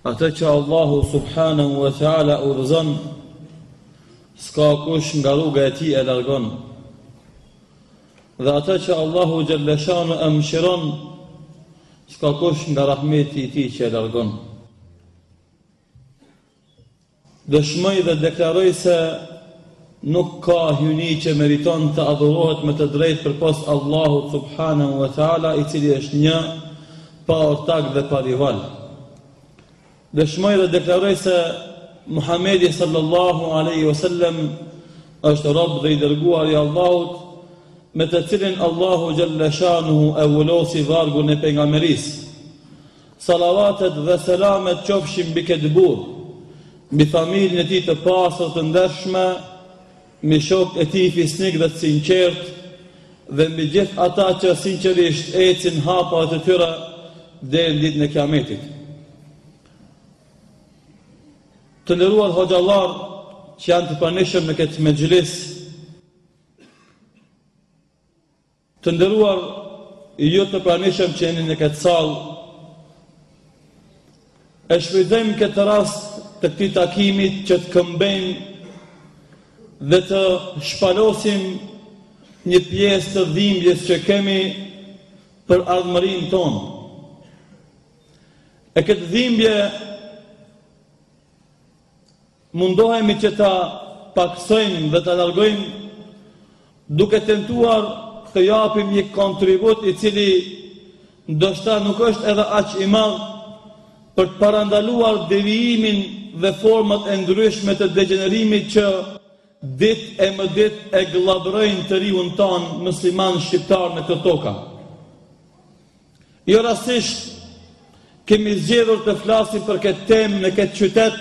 Atë që Allahu subhanahu wa taala udhëzon, s'ka kush nga rruga e tij e largon. Dhe atë që Allahu xhalla shanuhu e mëshiron, s'ka kush nga rahmeti i tij që e largon. Dëshmoj dhe deklaroj se nuk ka hyjni që meriton të adhurohet me të drejtë përpos Allahut subhanehu ve teala i cili është një, pa ortak dhe pa rival. Dëshmoj dhe deklaroj se Muhamedi sallallahu alaihi wasallam është rob dhe i dërguar i Allahut me të cilin Allahu xhalla shanuhu e vulosi vargun e pejgamberisë. Salavatet dhe selamet qofshin mbi këtë burrë, mbi familjen e tij të pastër të ndershme, mbi shokët e tij fisnikë dhe të sinqertë dhe mbi gjithë ata që sinqerisht ecin hapave të tyre deri në ditën e Kiametit. Të nderuar hoxhallar që janë të pranishëm në këtë mexhlis, Të nderuar ju të pranishëm që jeni në këtë sallë, e shfrytëzojmë këtë rast të këtij takimi që të këmbejmë dhe të shpalosim një pjesë të dhimbjes që kemi për ardhmërinë tonë. E këtë dhimbje Mundohemi që ta pakësojmë dhe ta largojmë duke tentuar të japim një kontribut i cili ndoshta nuk është edhe aq i madh për të parandaluar devijimin dhe format e ndryshme të degjenerimit që ditë e më ditë e gllabërojnë të riun tonë musliman shqiptar në këtë tokë. Jo rastësisht kemi zgjedhur të flasim për këtë temë në këtë qytet,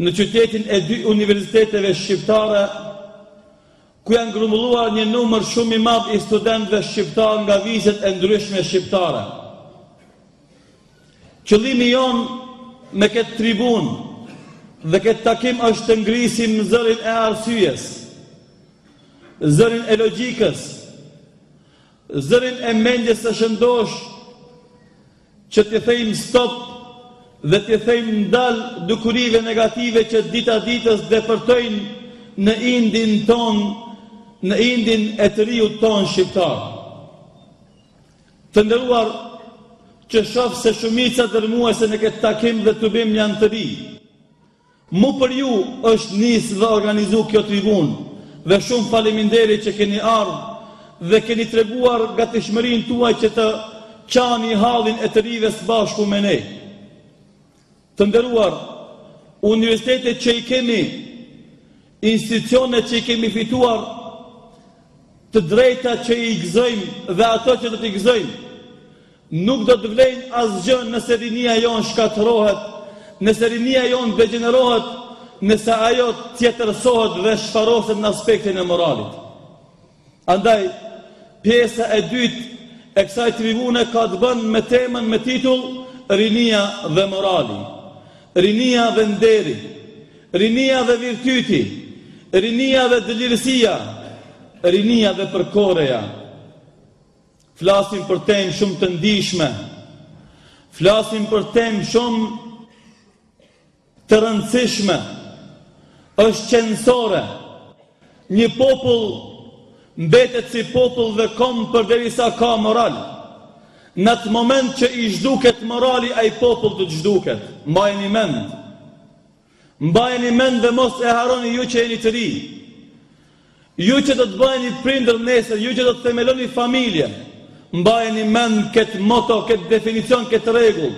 në qytetin e dy universiteteve shqiptare, ku janë grumbulluar një numër shumë i madh i studentëve shqiptarë nga vizet e ndryshme shqiptare. Qëllimi jonë me këtë tribunë dhe këtë takim është të ngrisim zërin e arsyes, zërin e logjikës, Zërin e mendjes së shëndoshë që t'i thejmë stop dhe t'i thejmë ndal dukurive negative që dita ditës depërtojnë në indin tonë, në indin e të riut tonë shqiptar. Të nderuar që shof se shumica dërmuese në këtë takim dhe tubim janë të ri. Mu për ju është nisë dhe organizu kjo tribunë dhe shumë faleminderit që keni ardhë dhe keni treguar gatishmërinë tuaj që të qani hallin e të rive së bashku me ne. Të nderuar, universitetet që i kemi Institucionet që i kemi fituar, të drejtat që i gëzojmë dhe ato që do t'i gëzojmë, nuk do të vlejnë asgjë nëse rinia jonë shkatërrohet, nëse rinia jonë degjenerohet, nëse ajo tjetërsohet dhe shfaroset në aspektin e moralit. Andaj, pjesa e dytë e kësaj tribune ka të bën me temën me titull Rinia dhe morali, rinia dhe nderi, rinia dhe virtyti, rinia dhe dëlirësia, rinia dhe përkoreja. Flasim për temë shumë të ndjeshme, flasim për temë shumë Të rëndësishme, është qenësore. Një popull mbetet si popull dhe komb përderisa ka moral. Në atë moment që i zhduket morali ai popull do të zhduket. Mbajeni mend. Mbajeni mend dhe mos e harroni ju që jeni të ri. Ju që do të bëheni prindër nesër, ju që do të themeloni familje, mbajeni mend këtë moto, këtë definicion, këtë rregull,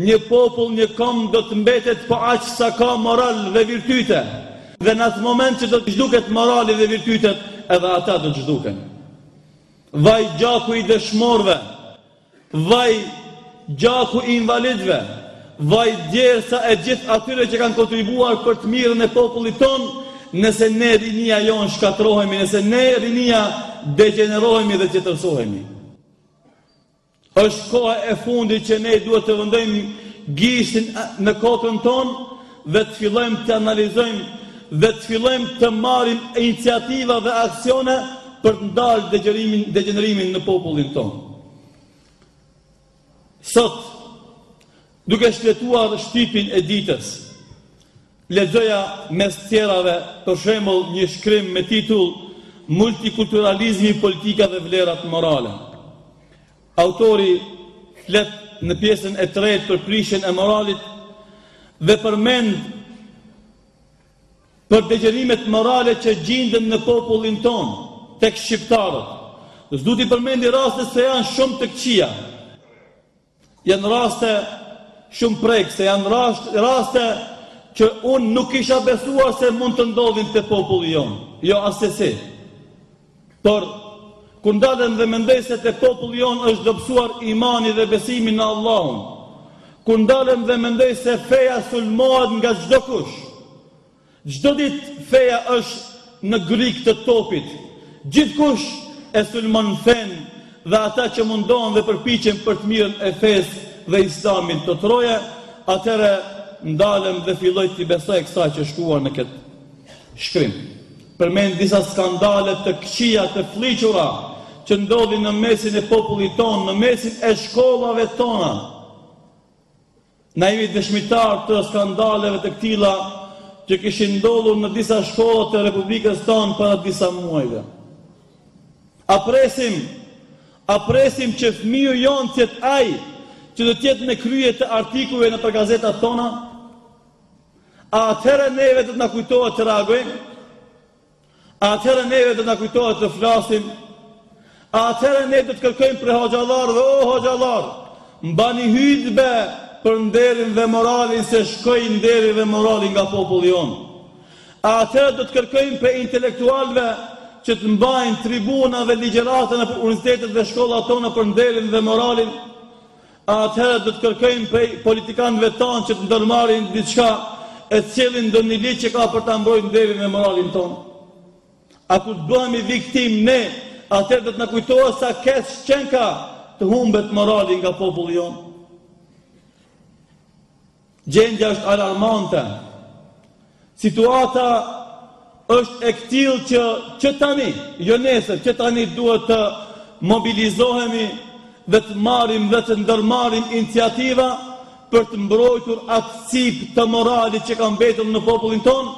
një popull, një komb do të mbetet po aq sa ka moral dhe virtyte. Dhe në atë moment që do të zhduket morali dhe virtytet, edhe ata do të zhduken. Vaj gjaku i dëshmorëve! Vaj gjaku i invalidëve, vaj djersa e gjithë atyre që kanë kontribuar për të mirën e popullit tonë, nëse ne rinia jonë shkatërrohemi, nëse ne rinia degjenerohemi dhe tjetërsohemi. Është koha e fundit që ne duhet të vëndojmë gishtin në kokën tonë, dhe të fillojmë të analizojmë dhe të fillojmë të marrim iniciativa dhe aksione për të ndalë degjenerimin në popullin tonë. Sot, duke shfletuar shtypin e ditës, lexoja mes tjerave për shembull një shkrim me titull Multikulturalizmi, politika dhe vlerat morale. Autori flet në pjesën e tretë për prishjen e moralit dhe përmend për degjerimet morale që gjinden në popullin tonë, tek shqiptarët. S'du t'i përmendi rastet se janë shumë të këqia. Janë raste shumë prekëse, janë raste që unë nuk kisha besuar se mund të ndodhin te populli jonë. Jo, asesi. Por, kur ndalem dhe mendoj se te populli jonë është dobësuar imani dhe besimi në Allahun, kur ndalem dhe mendoj se feja sulmohet nga çdokush, çdo ditë feja është në grykë të topit, gjithkush e sulmon fenë dhe ata që mundohen dhe përpiqen për të mirën e fesë dhe Islamit n'këto troje, atëherë ndalem dhe filloj t'i besoj kësaj që shkruan në këtë shkrim. Përmend disa skandale të këqija të flliqura që ndodhin në mesin e popullit tonë, në mesin e shkollave tona. Na jemi dëshmitarë të skandaleve të këtilla që kishin ndodhur në disa shkolla të Republikës tonë para disa muajve. A presim, a presim që fëmiu jonë të jetë ai që do të jetë në krye të artikujve nëpër gazetat tona? A atëherë neve do të na kujtohet të reagojmë? A atëherë neve do të na kujtohet të flasim? A atëherë ne do të kërkojmë prej hoxhallarëve o hoxhallarë, mbani hutbe për nderin dhe moralin se shkoi nderi dhe morali nga populli jonë. A atëherë do të kërkojmë prej intelektualëve që të mbajnë tribuna dhe ligjërata nëpër universitetet dhe shkollat tona për nderin dhe moralin? A atëherë do të kërkojmë prej politikanëve tanë që të ndërmarrin diçka e të sjellin ndonjë ligj që ka për ta mbrojtë nderin dhe moralin tonë. A kur të bëhemi viktimë ne, atëherë do të na kujtohet sa keq qenka të humbet morali nga populli jonë. Gjendja është alarmante. Situata është e këtillë që që tani, jo nesër, që tani duhet të mobilizohemi dhe të marrim dhe të ndërmarrim iniciativa për të mbrojtur atë cipë të moralit që ka mbetur në popullin tonë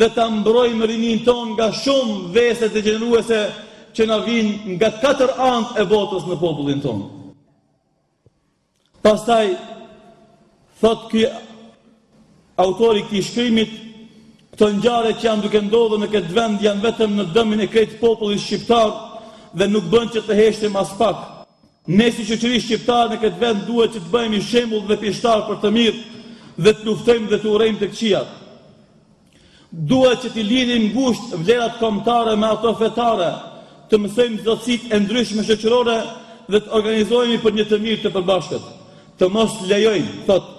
dhe ta mbrojmë rininë tonë nga shumë vese degjeneruese që na vijnë nga katër anët e botës në popullin tonë. Pastaj thotë ky autori i këtij shkrimit, këto ngjarje që janë duke ndodhur në këtë vend janë vetëm në dëmin e krejt popullit shqiptar dhe nuk bën që të heshtim aspak. Ne si shoqëri shqiptare në këtë vend duhet që të bëhemi shembull dhe pishtar për të mirë dhe të luftojmë dhe të urrejmë të këqijat. Duhet që t'i lidhim ngushtë vlerat kombëtare me ato fetare, të mësojmë zotësitë e ndryshme shoqërore dhe të organizohemi për një të mirë të përbashkët. Të mos lejojmë, thotë,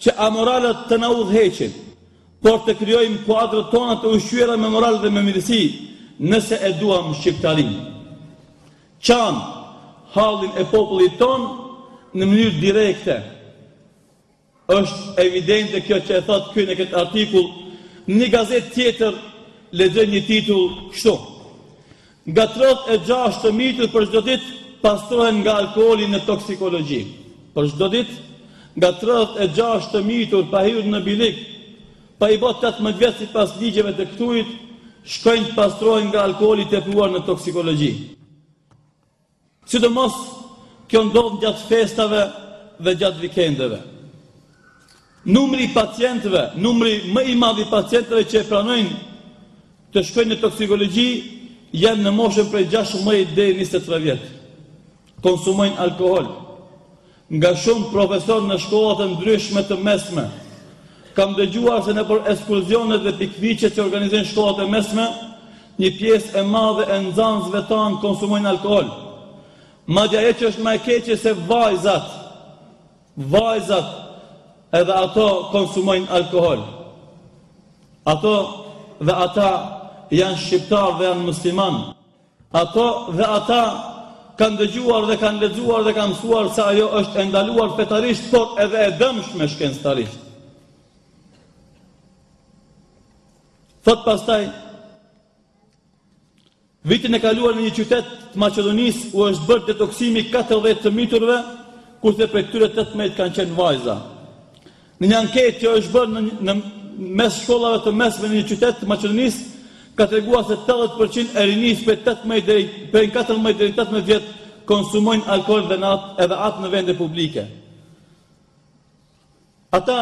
që amoralët të na udhëheqin, por të krijojmë kuadrot tona të ushqyera me moral dhe me mirësi, nëse e duam shqiptarinë. Qanë hallin e popullit tonë në mënyrë direkte. Është evidente kjo që e thotë ky në këtë artikull, në një gazetë tjetër lexoj një titull kështu, Nga tridhjetë e gjashtë të mitur për çdo ditë pastrohen nga alkooli në toksikologji. Për çdo ditë, nga tridhjetë e gjashtë të mitur pa hyrë në bylyk, pa i bërë tetëmbëdhjetë vjet sipas ligjeve të këtujit, shkojnë të pastrohen nga alkooli i tepruar në toksikologji. Sidomos kjo ndodh gjatë festave dhe gjatë vikendeve. Numri i pacientëve, numri më i madh i pacientëve që e pranojnë të shkojnë në toksikologji janë në moshën prej 16 deri 23 vjet. Konsumojnë alkohol. Nga shumë profesorë në shkollat e ndryshme të mesme, kam dëgjuar se nëpër ekskursionet dhe pikniqet që organizojnë shkollat e mesme, një pjesë e madhe e nxënësve tanë konsumojnë alkool. Madje ajo që është më e keqe se vajzat, vajzat edhe ato konsumojnë alkool. Ato dhe ata janë shqiptarë dhe janë muslimanë. Ato dhe ata kanë dëgjuar dhe kanë lexuar dhe kanë mësuar se ajo është e ndaluar fetarisht, por edhe e dëmshme shkencëtarisht. Thotë pastaj, vitin e kaluar në një qytet të Maqedonisë u është bërë detoksimi 40 të miturve, kurse prej këtyre 18 kanë qenë vajza. Në një anketë që është bërë në, në mes shkollave të mesme në një qytet të Maqedonisë, ka treguar se 80% e rinisë prej 18 deri prej 14 deri 18 vjet konsumojnë alkool dhe natë edhe atë në vende publike. Ata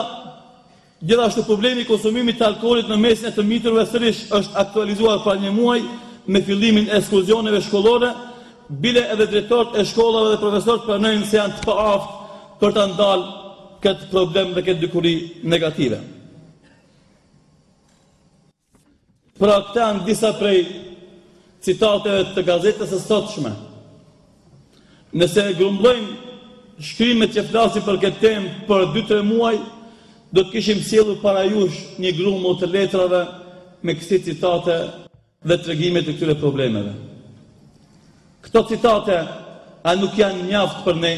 gjithashtu problemi i konsumimit të alkoolit në mesin e të miturve sërish është aktualizuar para një muaj me fillimin e ekskurzioneve shkollore Bile edhe drejtorët e shkollave dhe profesorët pranojnë se janë të paaftë për ta ndalë këtë problem dhe këtë dykuri negative. Pra këta janë disa prej citateve të gazetës së sotshme. Nëse i grumbullojmë shkrimet që flasin për këtë temë për 2-3 muaj, do të kishim sjellur para jush një grumbull të letrave me kësi citate dhe tregime të këtyre problemeve. Këto citate a nuk janë mjaft për ne?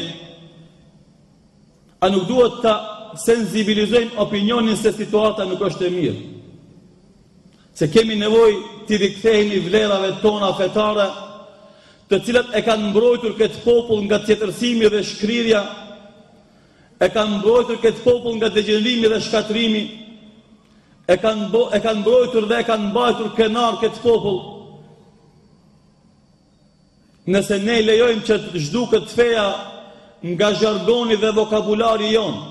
A nuk duhet ta sensibilizojmë opinionin se situata nuk është e mirë? Se kemi nevojë t'u rikthehemi vlerave tona fetare, të cilat e kanë mbrojtur këtë popull nga tjetërsimi dhe shkrirja, e kanë mbrojtur këtë popull nga degjenerimi dhe shkatërrimi, E kanë bo, e kanë mbrojtur dhe e kanë mbajtur krenar këtë popull. Nëse ne lejojmë që të zhduket feja nga zhargoni dhe vokabulari jonë,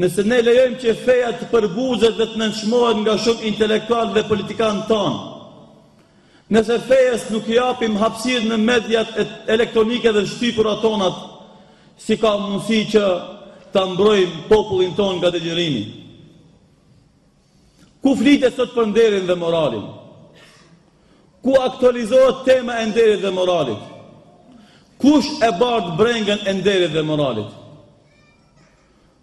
nëse ne lejojmë që feja të përbuzet dhe të nënçmohet nga shumë intelektualë dhe politikanë tanë, Nëse fejes nuk i japim hapësirë në mediat elektronike dhe shtypura tona, si ka mundësi që ta mbrojmë popullin tonë nga degjenerimi? Ku flitet sot për nderin dhe moralin? Ku aktualizohet tema e nderit dhe moralit? Kush e bart brengën e nderit dhe moralit?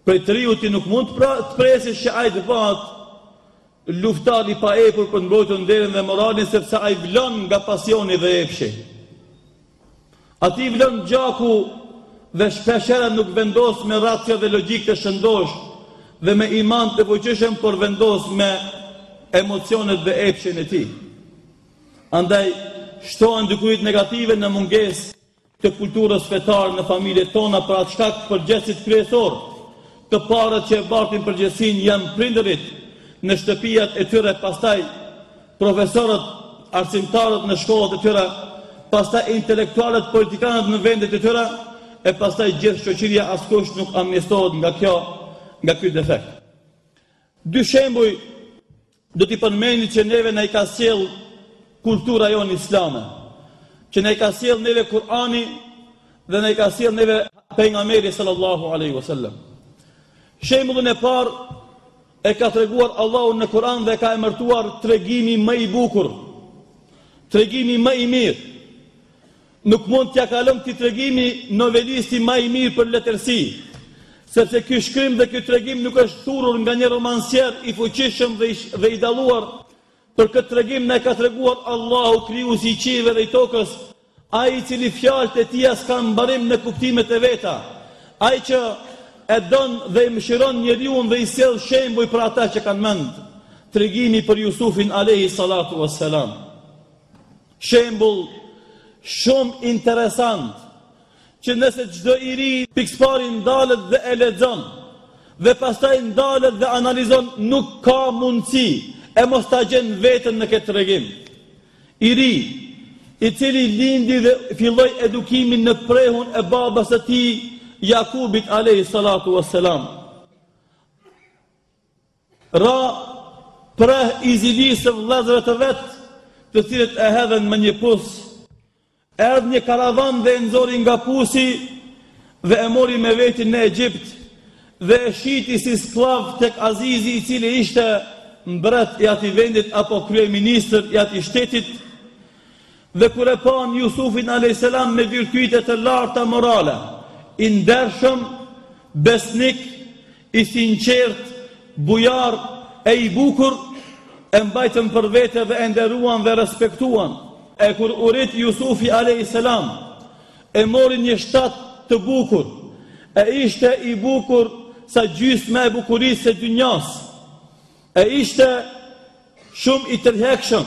Prej të riut ti nuk mund të pra, presësh që ai të bëhet Luftar i paepur për të mbrojtur nderin dhe moralin sepse ai vlon nga pasioni dhe epshi. Atij vlon gjaku dhe shpesh herë nuk vendos me racio dhe logjikë të shëndoshë dhe me iman të fuqishëm, por vendos me emocionet dhe epshin e tij. Andaj shtohen dykuritë negative në mungesë të kulturës fetare në familjet tona për atë shkak përgjegjësit kryesor, të parët që e bartin përgjegjësinë janë prindërit në shtëpiat e tyre, pastaj profesorët, arsimtarët në shkollat e tyre, pastaj intelektualët, politikanët në vendet e tyre, e pastaj gjithë shoqëria askush nuk amnistohet nga kjo, nga ky defekt. Dy shembuj Do t'i përmendi që neve na i ka sjell kultura jonë islame, që na i ka sjell neve Kur'ani dhe na i ka sjell neve pejgamberi sallallahu alaihi wasallam. Shembullin e parë e ka treguar Allahu në Kur'an dhe e ka emërtuar tregimi më i bukur, tregimi më i mirë. Nuk mund t'ia kalon këtij tregimi novelisti ma i mirë për letërsi, sepse ky shkrim dhe ky tregim nuk është thurur nga një romansier i fuqishëm dhe i dalluar, por këtë tregim na e ka treguar Allahu krijuesi i qiejve dhe i tokës, ai i cili fjalët e tija s'kanë mbarim në kuptimet e veta, ai që e don dhe e mëshiron njeriun dhe i sjell shembuj për ata që kanë mend. Tregimi për Jusufin alejhi salatu was salam. Shembull shumë interesant që nëse çdo i ri pikësëpari ndalet dhe e lexon dhe pastaj ndalet dhe analizon nuk ka mundësi e mos ta gjen veten në këtë tregim. I ri, i cili lindi dhe filloi edukimin në prehun e babës së tij Jakubit alayhi salatu wassalam. Ra preh i zilisë së vëllezërve të vet, të cilët e hedhën në një pus. Erdh një karavan dhe e nxori nga pusi dhe e mori me veti në Egjipt dhe e shiti si skllav tek Azizi i cili ishte mbret i atij vendit apo kryeministër i atij shtetit. Dhe kur e pan Jusufin alayhis salam me virtyte të larta morale, i ndershëm, besnik, I sinqertë, bujar, e i bukur, e mbajtën për vete dhe e nderuan dhe respektuan. E kur u rrit Jusufi alejhi selam, e mori një shtat të bukur, e ishte i bukur sa gjysma e bukurisë së dynjasë, e ishte shumë i tërheqshëm,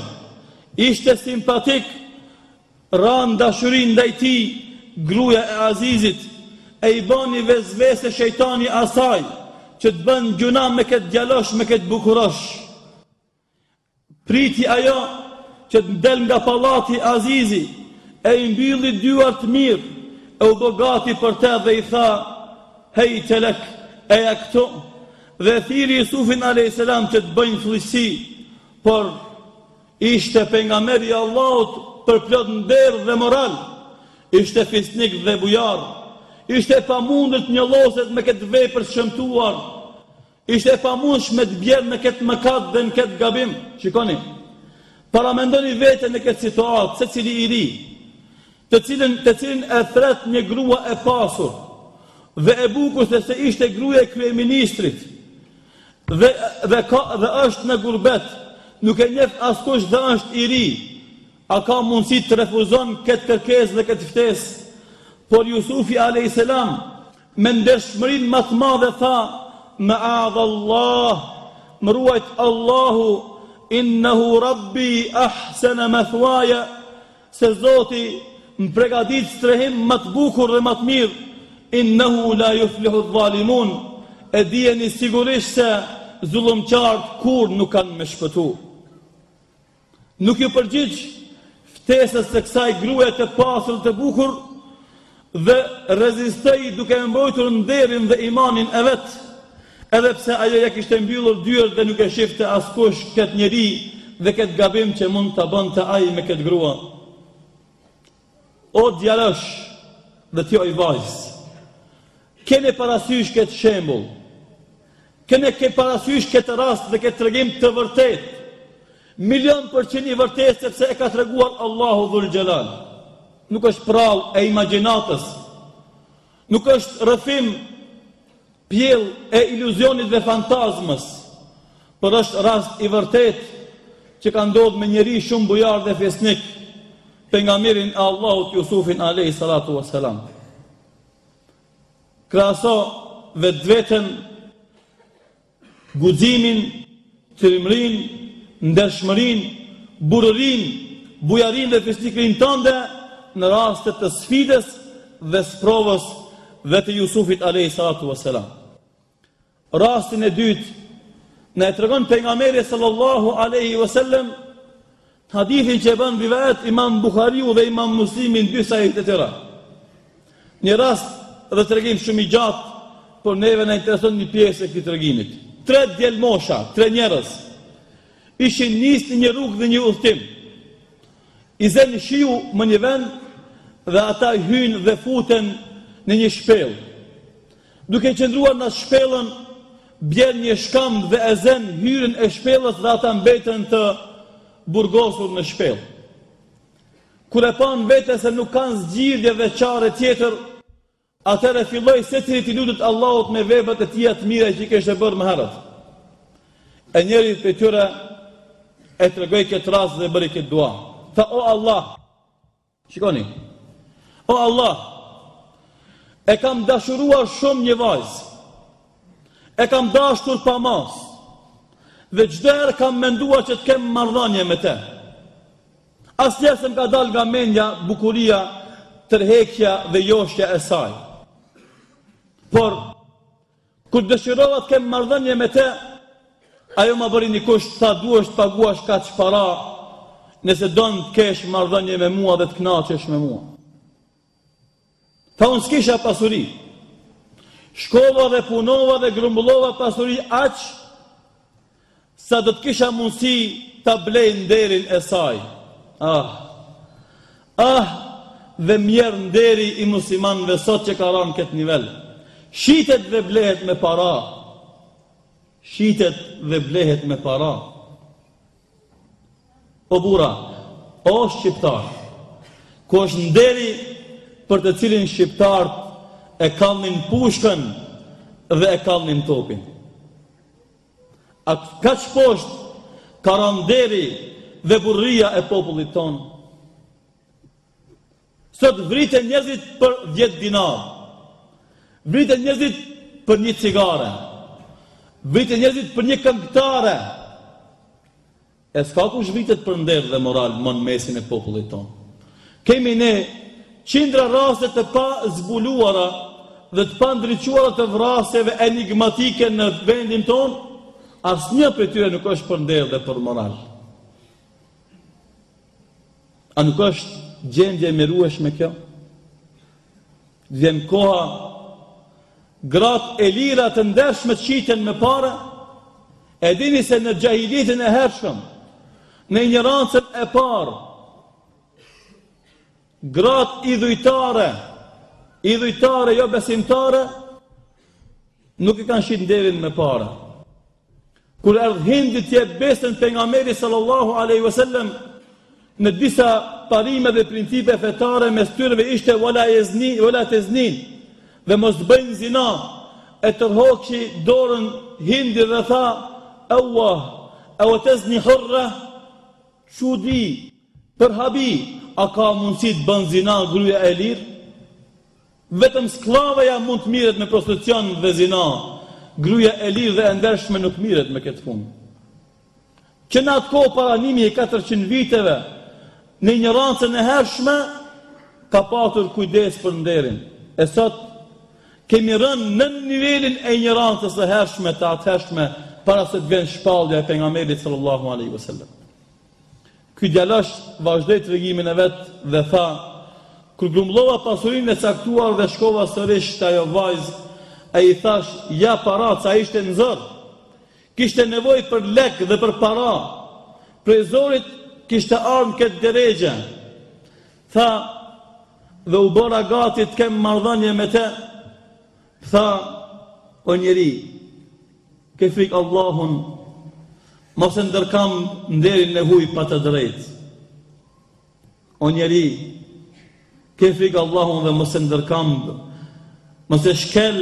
ishte simpatik, Ra në dashuri ndaj tij gruaja e Azizit e i bani vesvese shejtani asaj që të bën gjynah me këtë djalosh me këtë bukurosh. Priti ajo që të del nga pallati Azizi e i mbylli dyart mirë e u bë gati për te dhe i tha hejte lek eja këtu dhe thirri Jusufin a.s. që të bëjnë flliqësi por Ishte pejgamber i Allahut përplot nder dhe moral, ishte fisnik dhe bujar, ishte e pamundur të njolloset me këtë vepër të shëmtuar, ishte e pamundshme të bjerë në këtë mëkat dhe në këtë gabim. Shikoni, paramendoni veten në këtë situatë, secili i ri, të cilën të cilin e thret një grua e pasur dhe e bukur se se ishte gruaja e kryeministrit dhe dhe ka dhe është në gurbet nuk e njef askush dhe është i ri a ka mundësi të refuzon këtë kërkesë dhe këtë ftesë por Jusufi alejhi selam me ndershmërinë ma të madhe tha meadhallah më ruajt Allahu innehu rabbi ahsene methuaja Se Zoti m'pregadit strehim ma të bukur dhe ma të mirë, Innehu la juflihu dhalimun, e dijeni sigurisht se zullumqarët kurrë nuk kanë me shpëtu. Nuk iu përgjigj ftesës së kësaj gruaje të pasur dhe të bukur, Dhe rezistoi duke e mbrojtur nderin dhe imanin e vet, edhe pse ajo ia kishte mbyllur dyert dhe nuk e shifte askush këtë njeri dhe këtë gabim që mund ta bënte ai me këtë grua. O djalosh dhe ti oj vajzë, keni parasysh këtë shembull. Kene ke parasysh këtë rast dhe këtë tregim të vërtetë? Milion për qind i vërtetë sepse e ka treguar Allahu Dhul Xhelal. Nuk është prallë e imagjinatës. Nuk është rrëfim pjell e iluzionit dhe fantazmës. Por është rast i vërtetë që ka ndodh me njeri shumë bujar dhe fisnik, pejgamberin e Allahut Jusufin alejhi salatu vesselam. Krahaso vetveten, guximin, trimërinë, ndershmërinë, burrërinë, bujarinë dhe fisnikërinë tënde në raste të sfidës dhe sprovës dhe të Jusufit alejhi salatu vesselam. Rastin e dytë na e tregon pejgamberi sallallahu alaihi wasallam hadithin që e bën rivajet Imam Buhariu dhe Imam Muslimi në dy sahihët e tyre. Një rast dhe tregim shumë i gjatë, por neve na intereson një pjesë e këtij tregimit. Tre djelmosha, tre njerëz ishin nis në një rrugë dhe një udhtim. I zen shiu në një vend dhe ata hynë dhe futen në një shpellë. Duke qëndruar në shpellën, bjen një shkamb dhe e zen hyrën e shpellës dhe ata mbeten të burgosur në shpellë. Kur e panë vete se nuk kanë zgjidhje dhe çare tjetër, atëherë filloi secili t'i lutet Allahut me veprat e tija të mira që i kishte bërë më herët. E njëri prej tyre e tregoi këtë rast dhe bëri këtë dua. Tha o Allah, Shikoni. O Allah, e kam dashuruar shumë një vajzë. E kam dashtur pa masë. Dhe çdo herë kam menduar që të kem marrëdhënie me të. Asnjëherë s'm ka dalë nga mendja bukuria, tërheqja dhe joshja e saj. Por Kur dëshirova të kem marrëdhënie me të, ajo ma bëri një kusht, tha duhesh të paguash kaq para nëse don të kesh marrëdhënie me mua dhe të kënaqesh me mua. Tha unë s'kisha pasuri. Shkova dhe punova dhe grumbullova pasuri aq Sa do të kisha mundësi ta blej nderin e saj. Ah. Ah, dhe mjerë nderi i muslimanëve sot që ka rënë këtë nivel. Shitet dhe blehet me para. Shitet dhe blehet me para. O burra, o shqiptarë. Ku është nderi për të cilin shqiptarët e kallnin pushkën dhe e kallnin topin. A kaq poshtë ka ra nderi dhe burrëria e popullit tonë? Sot vriten njerëzit për 10 dinarë. Vriten njerëzit për një cigare. Vriten njerëzit për një këngëtare. E s'ka kush vritet për nder dhe moral më në mesin e popullit tonë. Kemi ne qindra raste të pazbuluara dhe të pandriçuara të vrasjeve enigmatike në vendin tonë, asnjë prej tyre nuk është për nder dhe për moral. A nuk është gjendje e mjerueshme kjo? Vjen koha Gratë e lira të ndershme të shiten me para E dini se në xhahilitin e hershëm Në injorancën e parë Gratë idhujtare Idhujtare jo besimtare Nuk e kanë shit nderin me para Kur erdh Hindi të jep besën pejgamberit sallallahu alaihi wasallam në disa parime dhe principe fetare mes tyreve ishte wala taznin wala taznin dhe mos të bëjnë zina e tërhoqi dorën Hindi dhe tha awa awa tazni hurra çudi për habi, a ka mundësi të bën zina gruaja e lirë Vetëm skllavja mund të mirret me prostitucion dhe zina, gruaja e lirë dhe e ndershme nuk mirret me këtë punë. Që në atë kohë para një mijë e katërqind viteve, në injorancën e hershme, ka patur kujdes për nderin. E sot, kemi rënë nën nivelin e injorancës së hershme të atëhershme para se të vjen shpallja e pejgamberit sallallahu alaihi wasallam. Ky djalosh vazhdoi tregimin e vet dhe tha, Kur grumbullova pasurinë e caktuar dhe shkova sërish te ajo vajzë e i thash ja parat se ishte në zor. Kishte nevojë për lek dhe për para. Prej zorit kishte ardhur në këtë derexhe. Tha, dhe u bëra gati të kem marrëdhënie me të. Tha, o njeri, ke frikë Allahun, mos e ndërkëmb nderin e huj pa të drejtë. O njeri, ke frikë Allahun dhe mos e ndërkëmb, mos e shkel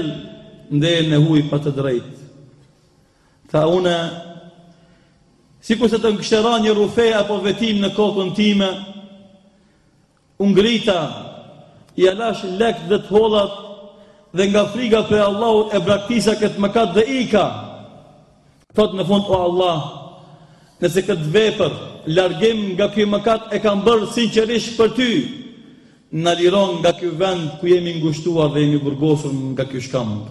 nderin e huj pa të drejtë. Tha unë, sikurse të më kish rënë një rrufe apo vetëtim në kokën time, U ngrita, ia lash lektë dhe të hollat dhe nga frika prej Allahut e braktisa këtë mëkat dhe ika. Thotë në fund o Allah, nëse këtë vepër, largim nga ky mëkat e kam bërë sinqerisht për ty, na liro nga ky vend ku jemi ngushtuar dhe jemi burgosur nga ky shkëmb.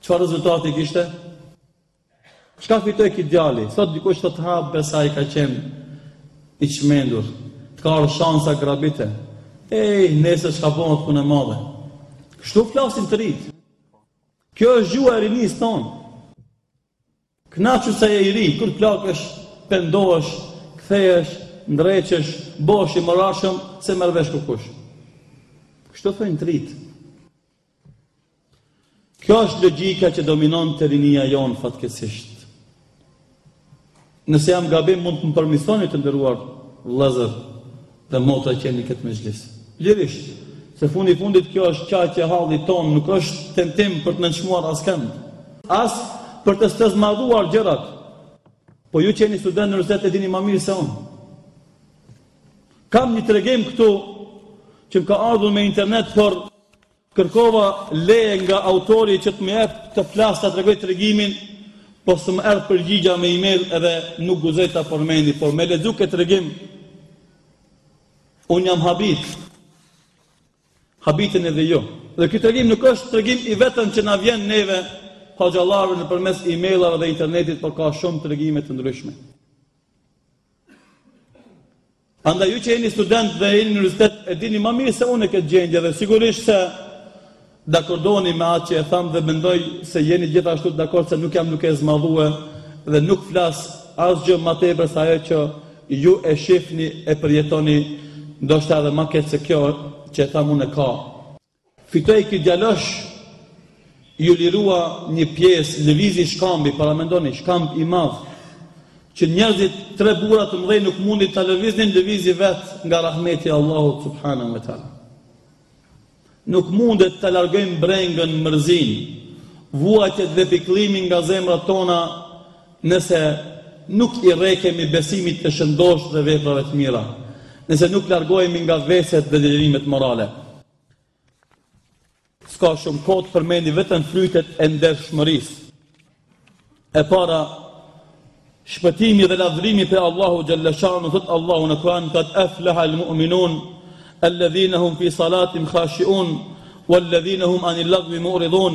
Çfarë rezultati kishte? Çka fitoi ky djali? Sot dikush do të thotë besa ai ka qenë i çmendur, të ka ardh shansa grabite. Ej, nesër çka bohet punë e madhe. Kështu flasin të rinjtë. Kjo është gjuha e rinisë tonë. Knaqu sa je i ri, kur plakesh, pendohesh, kthehesh, ndreqesh, bohesh i ndershëm, s'e merr vesh kurkush. Kështu thojnë të rinjtë. Kjo është logjika që dominon te rinia jonë fatkeqësisht. Nëse jam gabim mund të më përmisoni të nderuar vëllezër dhe motra që jeni në këtë mexhlis. Lirisht, se fundi i fundit kjo është qarje halli ton, nuk është tentim për të nënçmuar askënd. As për të stërzmadhuar gjërat. Po ju që jeni studentë në universitet e dini më mirë se unë. Kam një tregim këtu që më ka ardhur me internet, por Kërkova leje nga autori që të më jep të flas ta tregoj tregimin, po s'më erdh përgjigja me email edhe nuk guxoj ta përmendi, por me lexu këtë tregim unë jam habit. Habiteni edhe ju. Dhe ky tregim nuk është tregim i vetëm që na vjen neve hoxhallarëve nëpërmes emailave dhe internetit, por ka shumë tregime të ndryshme. Andaj ju që jeni studentë dhe jeni në universitet e dini më mirë se unë këtë gjendje dhe sigurisht se dakordoni me atë që e tham dhe mendoj se jeni gjithashtu dakord se nuk jam duke zmadhue dhe nuk flas asgjë më tepër se ajo që ju e shifni e përjetoni ndoshta edhe më keq se kjo që e tham unë ka Fitoi ky djalosh iu lirua një pjesë lëvizi shkambi paramendoni shkamb i madh që njerëzit tre burra të mëdhenj nuk munden ta lëviznin lëvizi vetë nga rahmeti i Allahut subhanahu wa taala nuk mundet ta largojmë brengën, mërzinë, vuajtjet dhe pikëllimin nga zemrat tona Nëse nuk i rrekemi besimit të shëndoshë dhe veprave të mira. Nëse nuk largohemi nga veset dhe degjenerimet morale. S'ka shumë kohë të përmendim vetëm frytet e ndershmërisë. E para, shpëtimi dhe lavdërimi prej Allahu xhalla shanuhu, thotë Allahu në Kur'an kad aflaha al-mu'minun alladhina hum fi salatim khashi'un walladhina hum anil lagwi mu'ridun.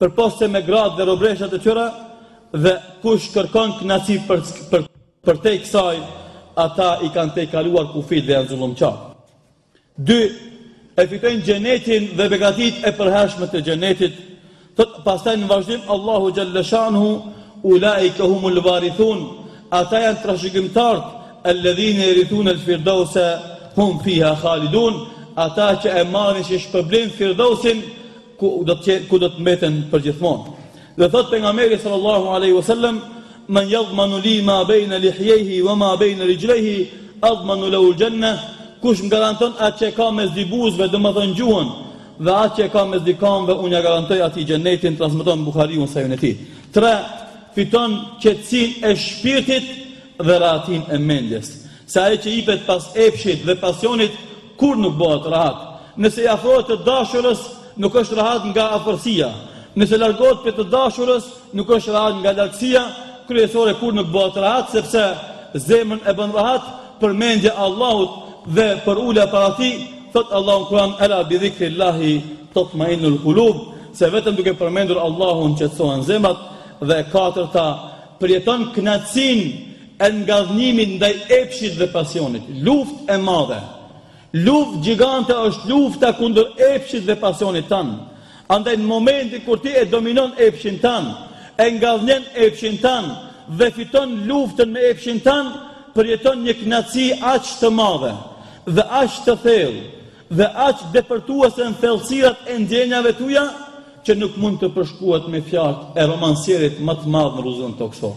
Përpos se me gratë dhe robreshat e tyre dhe kush kërkon kënaqësi përtej kësaj, ata i kanë tejkaluar kufijtë dhe janë zullumqarë. Dy, E fitojnë xhenetin dhe begatitë e përhershme të xhenetit. Thotë pastaj në vazhdim Allahu xhalla shanhu ulaika humul warithun, ata janë trashëgimtarët alladhina yarithuna al-firdausa hum fiha khalidun, ata që e marrin si shpërblim Firdausin, ku do të qenë, ku do të mbeten përgjithmonë. Dhe thotë pejgamberi sallallahu alaihi wasallam, "Man yadhmanu li ma bayna lihyehi wa ma bayna rijlehi, adhmanu lahu al-janna." Kush më garanton atë që ka mes dy buzëve, domethënë gjuhën, dhe atë që ka mes dy këmbëve, unë ia garantoj atij xhenetin, transmeton Buhariu në Sahihun e tij. 3. Fiton qetësinë e shpirtit dhe rahatin e mendjes. Se ai që ipet pas epshit dhe pasionit, Kurrë nuk bëhet rahat. Nëse i afrohet të dashurës, nuk është rahat nga afërsia. Nëse largohet prej të dashurës, nuk është rahat nga largësia. Kryesore kurrë nuk bëhet rahat sepse zemrën e bën rahat përmendja e Allahut dhe përulja para tij, thotë Allahu në Kur'an ala bi dhikrillahi tatmainul qulub, se vetëm duke përmendur Allahun qetësohen zemrat dhe e katërta përjeton kënaqësinë e ngadhënjimit ndaj epshit dhe pasionit, luftë e madhe. Luftë gjigante është lufta kundër epshit dhe pasionit tan. Andaj në momentin kur ti e dominon epshin tan, e ngadhënjen epshin tan dhe fiton luftën me epshin tan, përjeton një kënaqësi aq të madhe dhe aq të thellë dhe aq depërtuese në thellësirat e ndjenjave tuja që nuk mund të përshkuhet me fjalët e romancierit më të madh në rruzullin tokësor.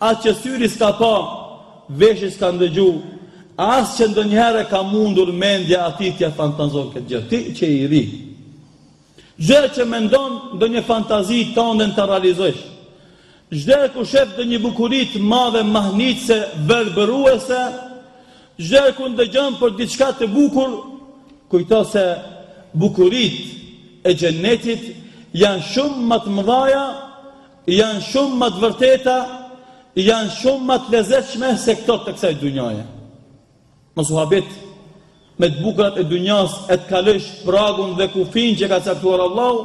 As që syri s'ka pa, veshi s'ka ndëgju, as që ndonjëherë e ka mundur mendja ati t'ia fantazon këtë gjë. Ti që i ri, çdo herë që mendon ndonjë fantazi tënden ta realizojsh. Çdo herë kur shef ndonjë bukuri të madhe mahnitëse, verbëruese, çdo herë kur ndëgjon për diçka të bukur, kujto se bukuritë e xhenetit janë shumë më të mëdha Janë shumë më të vërteta, janë shumë më të lezetshme se këto të kësaj dunjaje. Mos u habit me të bukurat e dunjas e të kalojsh pragun dhe kufinë që e ka caktuar Allahu,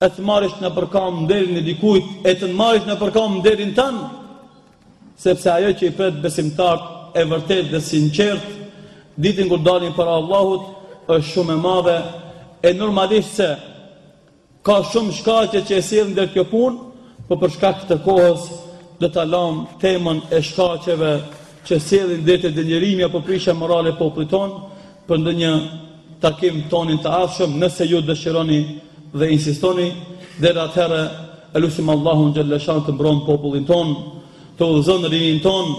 e të marrësh nëpërkam nderin e dikujt, e të marrësh nëpërkam nderin tan, sepse ajo që i pret besimtarët e vërtetë dhe sinqertë, ditën kur dalin para Allahut, është shumë e madhe e normalisht se Ka shumë shkaqe që e sjellin deri kjo punë, por për shkak të kohës do ta lamë temën e shkaqeve që sjellin deri te degjenerimi apo prishja morale e popullit tonë për ndonjë takim tonin të ardhshëm, nëse ju dëshironi dhe insistoni, deri atëherë e lusim Allahun xhalleshanu të mbron popullin tonë, të udhëzon rininë tonë,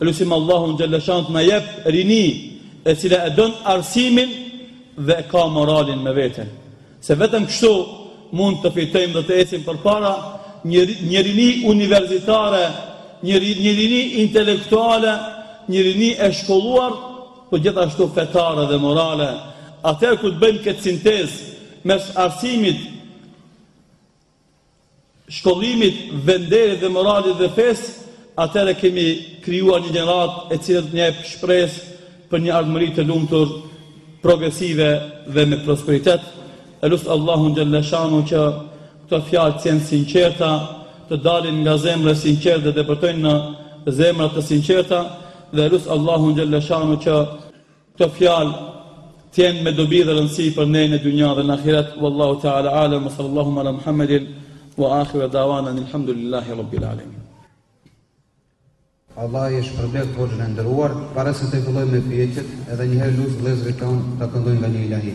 e lusim Allahun xhalleshanu të na jep rini e cila e don arsimin dhe e ka moralin me vete. Se vetëm kështu mund të fitojmë dhe të ecim përpara, një rini universitare, një rini intelektuale, një rini e shkolluar, po gjithashtu fetare dhe morale. Atëherë kur të bëjmë këtë sintezë mes arsimit shkollimit venderit dhe moralit dhe fesë, atëherë kemi krijuar një gjeneratë e cila do të na jep shpresë për një ardhmëri të lumtur, progresive dhe me prosperitet. E lus Allahun xhelle shanu që këto fjalë të jenë të sinqerta, të dalin nga zemra e sinqertë dhe depërtojnë në zemra të sinqerta dhe e lus Allahun xhelle shanu që Këto fjalë të jenë me dobi dhe rëndësi për ne në dynja dhe në ahiret, wallahu ta'ala a'lam wa sallillahumma ala Muhammedin wa akhiru da'wana anil hamdulillahi rabbil alamin. Allahu e shpërbleftë Hoxhën e nderuar, para se të fillojmë me pyetjet, edhe një herë lus vëllezërit tanë ta këndojnë nga një ilahi.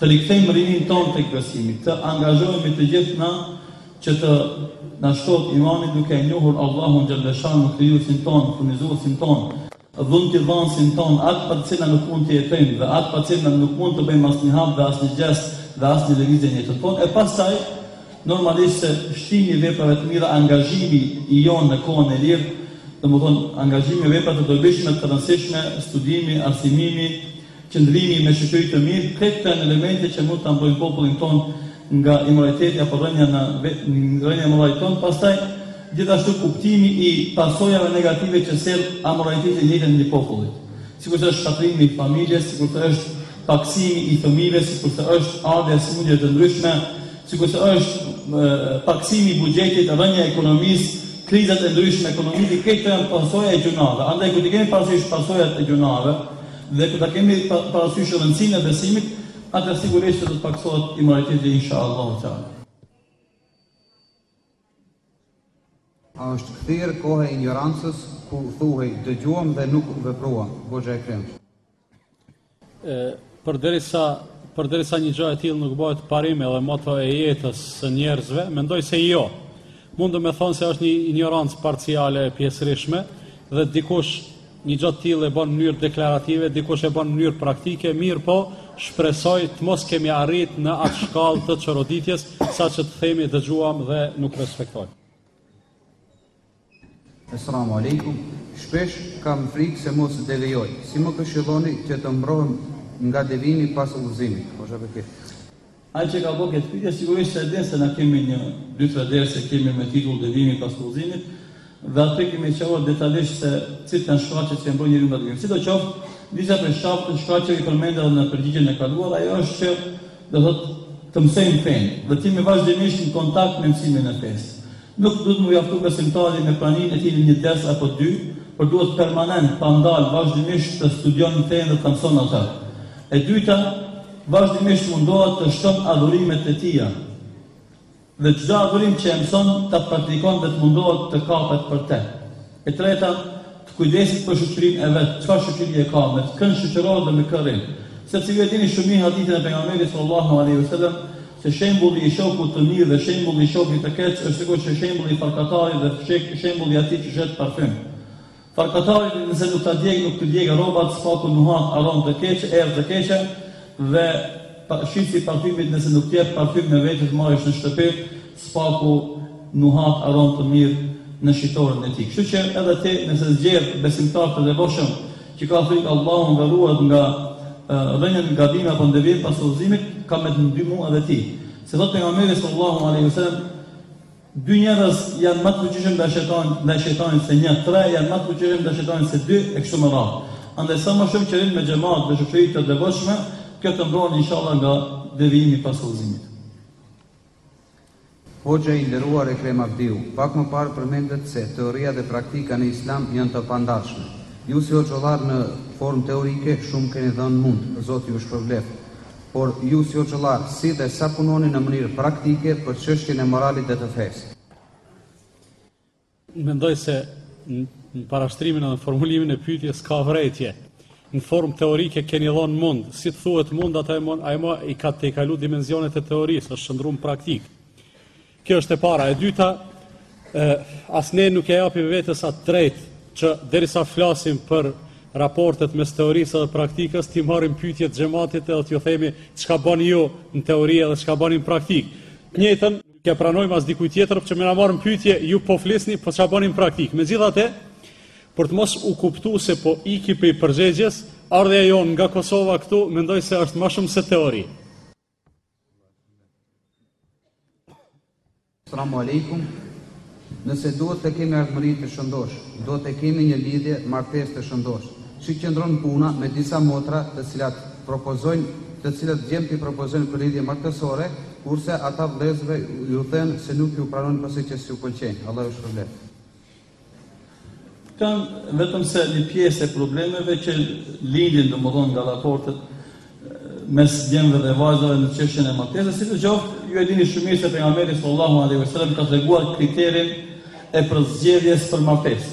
Të rikthejmë rininë tonë tek besimi, të angazhohemi të gjithë na që të na shtohet imani duke e njohur Allahun xhalleshanu krijuesin tonë, furnizuesin tonë, dhuntidhënësin tonë, atë pa të cilin na nuk mund të jetojmë dhe atë pa të cilin na nuk mund të bëjmë asnjë hap dhe asnjë gjest dhe asnjë lëvizje në jetën tonë e pastaj normalisht se shtimi i veprave të mira, angazhimi i jonë në kohën e lirë, domethënë angazhimi në vepra të dobishme, të rëndësishme, studimi, arsimimi, Qëndrimi me shoqëri të mirë, krejt këto janë elemente që mund ta mbrojnë popullin tonë nga imoraliteti apo rënia në rënia e moralit tonë, pastaj gjithashtu kuptimi i pasojave negative që sjell amoraliteti në jetën e një populli, sikurse është shkatërrimi i familjes, sikurse është pakësimi i fëmijëve, sikurse është ardhja e sëmundjeve të ndryshme, sikurse është pakësimi i buxhetit, rënia e ekonomisë, krizat e ndryshme ekonomike, krejt këto janë pasoja e gjynaheve. Andaj kur të kemi parasysh pasojat e gjynaheve, Dhe kur ta kemi parasysh rëndësinë e besimit, atëherë sigurisht që do të pakësohet imoraliteti insha Allahu Teala. A është kthyer kohë e injorancës ku thuhej dëgjuam dhe nuk vepruam, Hoxha Ekrem? Ë, përderisa përderisa një gjë e tillë nuk bëhet parim edhe moto e jetës së njerëzve, mendoj se jo. Mund, domethënë, se është një injorancë parciale e pjesërishme dhe dikush Një gjë të tillë e bën në mënyrë deklarative, dikush e bën në mënyrë praktike, mirëpo shpresoj të mos kemi arrit në atë shkallë të çoroditjes, saqë të themi dëgjuam dhe nuk respektojmë. Esalamu alejkum. Shpesh kam frikë se mos të devijoj. Si më këshilloni që të mbrohem nga devijimi pas udhëzimit? Hoxha Bekir. Ai që ka bërë këtë pyetje sigurisht se e din se na kemi një dy tre derse kemi me titull Devijimi pas udhëzimit dhe aty kemi sqaruar detajisht se cilat janë shkaqet që e bëjnë njeriun ta devijojë. Sidoqoftë, disa prej shkaqeve shkaqeve i përmenda edhe në përgjigjen e kaluar, ajo është që do thotë të mësojmë fenë dhe të jemi vazhdimisht në kontakt me mësimin e fesë. Nuk duhet m'u mjaftu besimtari me praninë e tij në një ders apo dy, por duhet permanent, pa ndalë, vazhdimisht të studion fenë dhe ta mëson atë. E dyta, vazhdimisht mundohet të shton adhurimet e tija dhe çdo adhurim që e mëson ta praktikon dhe të mundohet të kapet për te. E treta, të kujdeset për shoqërinë e vet, çfarë shoqëri e ka, me kënd shoqërohet dhe me kë rri. Sepse ju e dini shumë mirë hadithin e Pejgamberit sallallahu alejhi ve selem, se shembulli i shokit të mirë dhe shembulli i shokit të keq është sikurse shembulli i farkatarit dhe shembulli i atij që shet parfym. Farkatari nëse nuk ta djeg, nuk të djegë rrobat, së paku nuhat aromë të keqe, erë të keqe dhe shitësi parfymit nëse nuk të jep parfym me vete të marrësh në shtëpi, Së paku nuhat aromë të mirë në shitoren e tij. Kështu që edhe ti nëse zgjedh besimtar të devotshëm që ka frikë Allahun dhe ruhet nga rënia në gabime apo në devijim pas udhëzimit, ka me të ndihmu edhe ti. Se thot pejgamberi sallallahu alaihi wasallam, dy njerëz janë më të fuqishëm ndaj shejtanit, ndaj shejtanit se një, tre janë më të fuqishëm ndaj shejtanit se dy e kështu me radhë. Andaj sa më shumë që rrin me xhamat dhe shoqëri të devotshme, kjo të mbron inshallah nga devijimi pas udhëzimit. Hoxha i nderuar Ekrem Avdiu, pak më parë përmendët se teoria dhe praktika në Islam janë të pandashme. Ju si hoxhallar në formë teorike shumë keni dhënë mund, Zoti ju shpërbleftë. Por ju si hoxhallar si dhe sa punoni në mënyrë praktike për çështjen e moralit dhe të fesë? Mendoj se në parashtrimin edhe në formulimin e pyetjes ka vërejtje. Në formë teorike keni dhënë mund, si të thuhet mund ata ai mund i ka tejkalu dimensionet e teorisë, është shndrru n'praktikë. Kjo është e para, e dyta, e, as ne nuk ia japim vetes atë të drejtë që derisa flasim për raportet mes teorisë edhe praktikës, t'i marrim n'pyetje xhematin edhe t'ju themi çka bani ju në teori edhe çka bani në praktikë. Të njëjtën Nuk ia pranojmë as dikujt tjetër që me na marrë n'pyetje, ju po flisni, po çka bani në praktikë? Megjithatë, për të mos u kuptu se po iki prej përgjegjes, ardhja jonë nga Kosova këtu mendoj se është ma shumë se teori. Selamun alejkum. Nëse duhet të kemi ardhmëri të shëndoshë, duhet të kemi një lidhje, martesë të shëndoshë. Si qëndron puna me disa motra të cilat propozojnë, të cilat djemtë i propozojnë për lidhje martesore, kurse ata vëllezërve ju thënë se nuk ju pranojnë pasi që s'ju pëlqejnë. Allahu ju shpërbleftë. Kanë, vetëm se një pjesë e problemeve që lindin domethënë nga raportet mes djemve dhe vajzave në çështjen e martesës, sidoqoftë, ju e dini shumë mirë se pejgamberi sallallahu alaihi wasallam ka treguar kriterin e përzgjedhjes për martesë.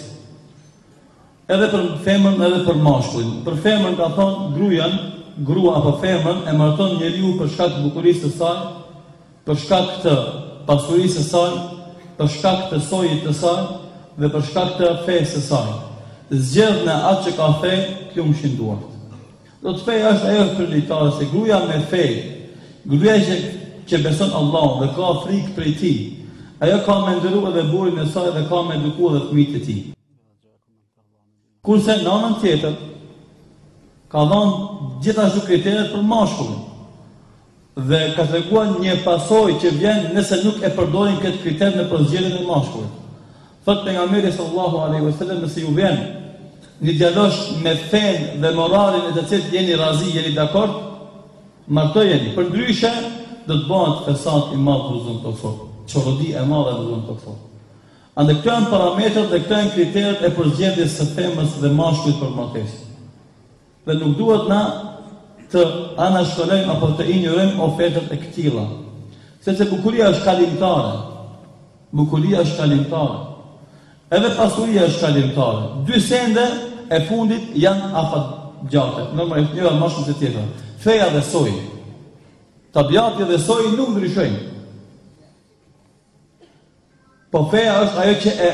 Edhe për femrën, edhe për mashkullin. Për femrën ka thonë gruan, grua apo femrën e marton njeriu për shkak të bukurisë së saj, Për shkak të pasurisë së saj, për shkak të sojit të saj dhe për shkak të fesë së saj. Zgjedhe atë që ka fe, t'lumshin duart. Do të feja është ajo prioritare se gruaja me fe, gruaja që që beson Allahun dhe ka frikë prej tij, ajo ka me nderu edhe burrin e saj dhe ka me eduku edhe fëmijët e tij. Kurse në anën tjetër ka dhënë gjithashtu kriteret për mashkullin dhe ka treguar një pasojë që vjen nëse nuk e përdorim këtë kriter në përzgjedhjen e mashkullit. Thotë pejgamberi sallallahu alaihi wasallam nëse ju vjen një djalosh me fenë dhe moralin e të cilit jeni razi, jeni dakord, martojeni. Përndryshe do të bahet fesat i madh në zonë të fort. Çorodi e madhe në zonë të fort. Andaj këto janë parametrat dhe këto janë kriteret e përzgjedhjes së femrës dhe mashkullit për martesë. Dhe nuk duhet na të anashkalojmë apo të injorojmë ofertat e këtilla. Sepse bukuria është kalimtare. Bukuria është kalimtare. Edhe pasuria është kalimtare. Dy sende e fundit janë afatgjate. Normalisht njëra më shumë se tjetra. Feja dhe soji. Tabiati dhe soji nuk ndryshojnë. Po feja është ajo që e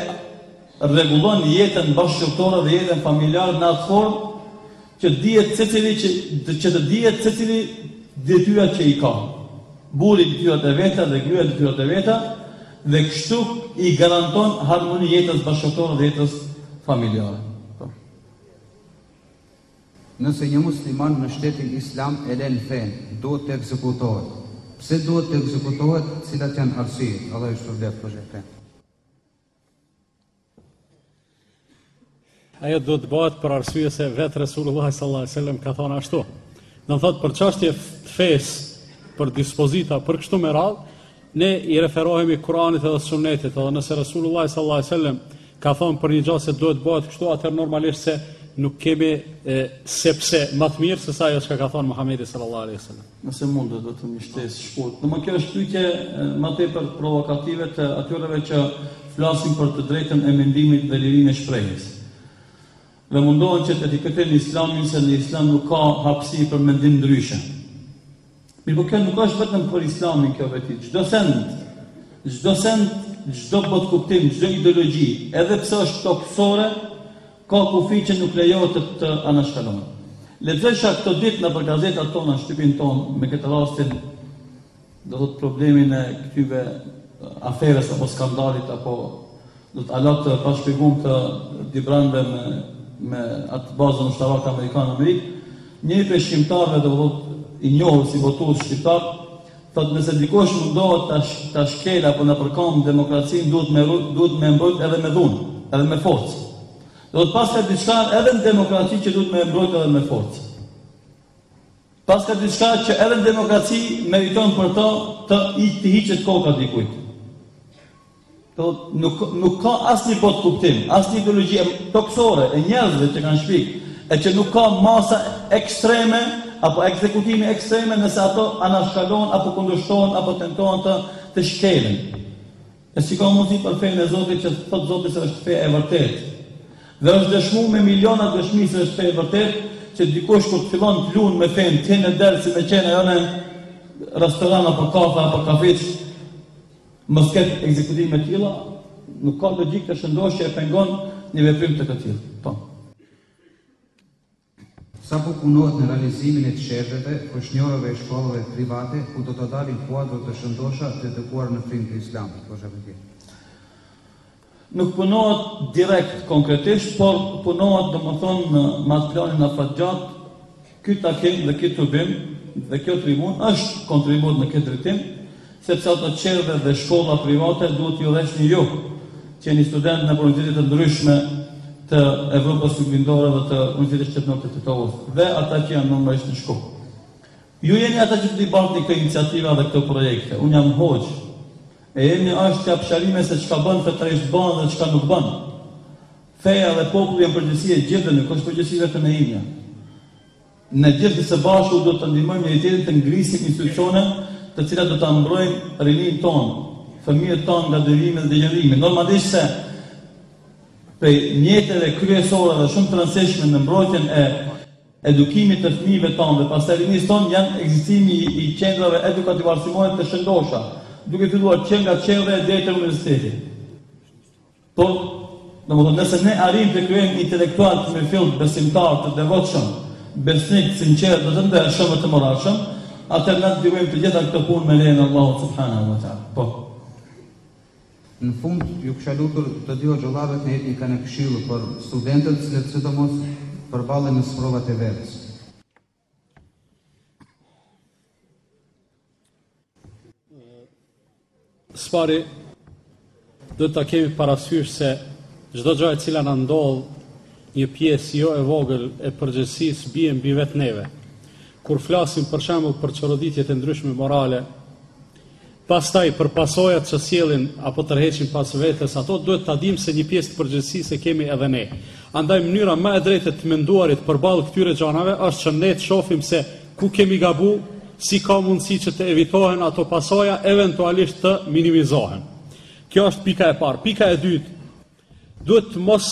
rregullon jetën bashkëshortore dhe jetën familjare në atë formë që të dihet secili, që që të dihet secili detyrat që i ka. Burri detyrat e veta dhe gruaja detyrat e veta dhe kështu i garanton harmoni jetës bashkëshortore dhe jetës familjare. Po. Nëse një musliman në shtetin islam e len fenë, duhet të ekzekutohet. Pse duhet të ekzekutohet, cilat janë arsyet? Allah ju shpërbleft për çdo pyetje. Ajo duhet të bëhet për arsye se vetë Resulullah sallallahu alaihi wasallam ka thënë ashtu. Do të thotë për çështje të fesë, për dispozita, për kështu me radhë, Ne i referohemi Kur'anit edhe Sunnetit, edhe nëse Resulullah sallallahu alaihi wasallam ka thonë për një gjë se duhet bëhet kështu, atëherë normalisht se nuk kemi e, sepse më të mirë se sa ajo çka ka thonë Muhamedi sallallahu alaihi wasallam. Nëse mund të vetëm një shtesë shkurt. Domethënë kjo është pyetje më tepër provokative të atyreve që flasin për të drejtën e mendimit dhe lirinë e shprehjes. Dhe mundohen që të etiketojnë islamin se në islam nuk ka hapësi për mendim ndryshe. Mirëpo kjo nuk është vetëm për islamin kjo veti. Çdo send, çdo send, çdo botëkuptim, çdo ideologji, edhe pse është tokësore, ka kufi që nuk lejohet të anashkalohen. Lexojsha këto ditë nëpër gazetat tona, shtypin tonë, me këtë rastin, Do të thotë problemin e këtyve aferës apo skandalit apo do detalet të pashpjegum të dibranëve me, me atë bazën ushtarake amerikane në Amerikë, njëri prej shkrimtarëve, do të thotë i njohur si botues shqiptar, thotë nëse dikush mundohet të, sh, ta shkelë apo na përkanë demokracinë, duhet me, duhet me e mbrojt edhe me dhunë, edhe me forcë. Do të thotë paska diçka edhe në demokraci që duhet me e mbrojt edhe me forcë. Paska diçka që edhe në demokraci meriton për të t'i hiqet koka dikujt. Do të thotë nuk nuk ka asnjë botëkuptim, asnjë ideologji tokësore e njerëzve që kanë shpik, e që nuk ka masa ekstreme apo ekzekutime ekstreme nëse ato anashkalohen apo kundërshtohen apo tentohen të shkelen. E si ka mundësi për fenë e Zotit që thot Zoti se është fe e vërtetë? Dhe është dëshmu me miliona dëshmi se është fe e vërtetë, që dikush kur t'fillon të lun me fenë, të hinë në derë si me qenë ajo një restoran apo kafe apo kafiç, mos ketë ekzekutime të tilla, nuk ka logjikë të shëndoshë që e pengon një veprim të këtillë. Po. Sa po punohet në realizimin e çerdheve, foshnjoreve e shkollave private, ku do të dalin kuadro të shëndosha të edukuar në frymë të Islamit. Nuk punohet direkt konkretisht, por punohet domethënë në atë planin afatgjatë, ky takim dhe ky tubim dhe kjo tribunë është kontribut në këtë drejtim, sepse ato çerdhe dhe shkolla private duhet t'i udhëheqni ju, që jeni studentë nëpër universitete të ndryshme të Evropës Juglindore dhe të Universitetit Shtetëror të Tetovës dhe ata që janë normalisht në Shkup. Ju jeni ata që do t'i bartni këto iniciativa dhe këto projekte. Unë jam hoxhë. E imja është të jap sqarime se çka bën fetarisht bën dhe çka nuk bën. Feja dhe populli janë përgjegjësi e gjithëve, nuk është përgjegjësi vetëm e imja. Ne gjithë së bashku duhet të ndihmojmë njëri-tjetrin të ngritim institucione të cilat do ta mbrojnë rininë tonë, fëmijët tanë nga devijimi dhe degenerimi. Normalisht se prej mjeteve kryesore dhe shumë të rëndësishme në mbrojtjen e edukimit të fëmijëve tanë dhe pastaj rinisë tonë janë ekzistimi i qendrave edukativo-arsimore të shëndosha, duke filluar që nga çerdhja e deri te universiteti. Po, domethënë nëse ne arrijmë të krijojmë intelektualë të mirëfilltë, besimtarë, të devotshëm, besnikë, sinqertë dhe të ndershëm dhe të moralshëm, atëherë na t'i kryejmë të gjitha këto punë me lejen e Allahut subhanahu wa taala. Po. Në fund, ju kisha lutur të dy hoxhallarëve të jepni ka një këshillë për studentët, të cilët sidomos përballen me sprovat e verës. Së pari, duhet ta kemi parasysh se çdo gjë e cila na ndodh një pjesë jo e vogël e përgjegjësisë bie mbi vetë neve. Kur flasim për shembull për çoroditjet e ndryshme morale, Pastaj për pasojat që sjellin apo tërheqin pas vetes ato, duhet ta dimë se një pjesë të përgjegjësisë e kemi edhe ne. Andaj mënyra më e drejtë e të menduarit përballë këtyre gjanave është që ne të shohim se ku kemi gabu, si ka mundësi që të evitohen ato pasoja, eventualisht të minimizohen. Kjo është pika e parë. Pika e dytë, Duhet të mos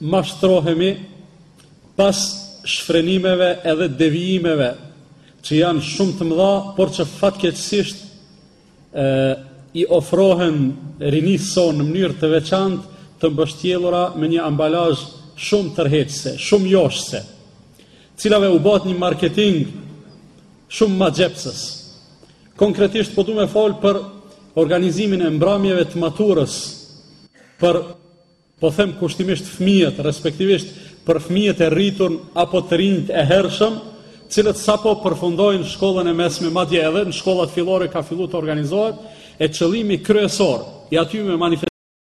mashtrohemi pas shfrenimeve edhe devijimeve që janë shumë të mëdha, por që fatkeqësisht i ofrohen rinisë sonë në mënyrë të veçantë të mbështjellura me një ambalazh shumë tërheqëse, shumë joshëse, të cilave u bëhet një marketing shumë magjepsës. Konkretisht po du me fol për organizimin e mbramjeve të maturës për po them kushtimisht fëmijët, respektivisht për fëmijët e rritur apo të rinjt e hershëm, të cilët sapo përfundojnë shkollën e mesme, madje edhe në shkollat fillore ka fillu të organizohet, e qëllimi kryesor i atyre manifestim,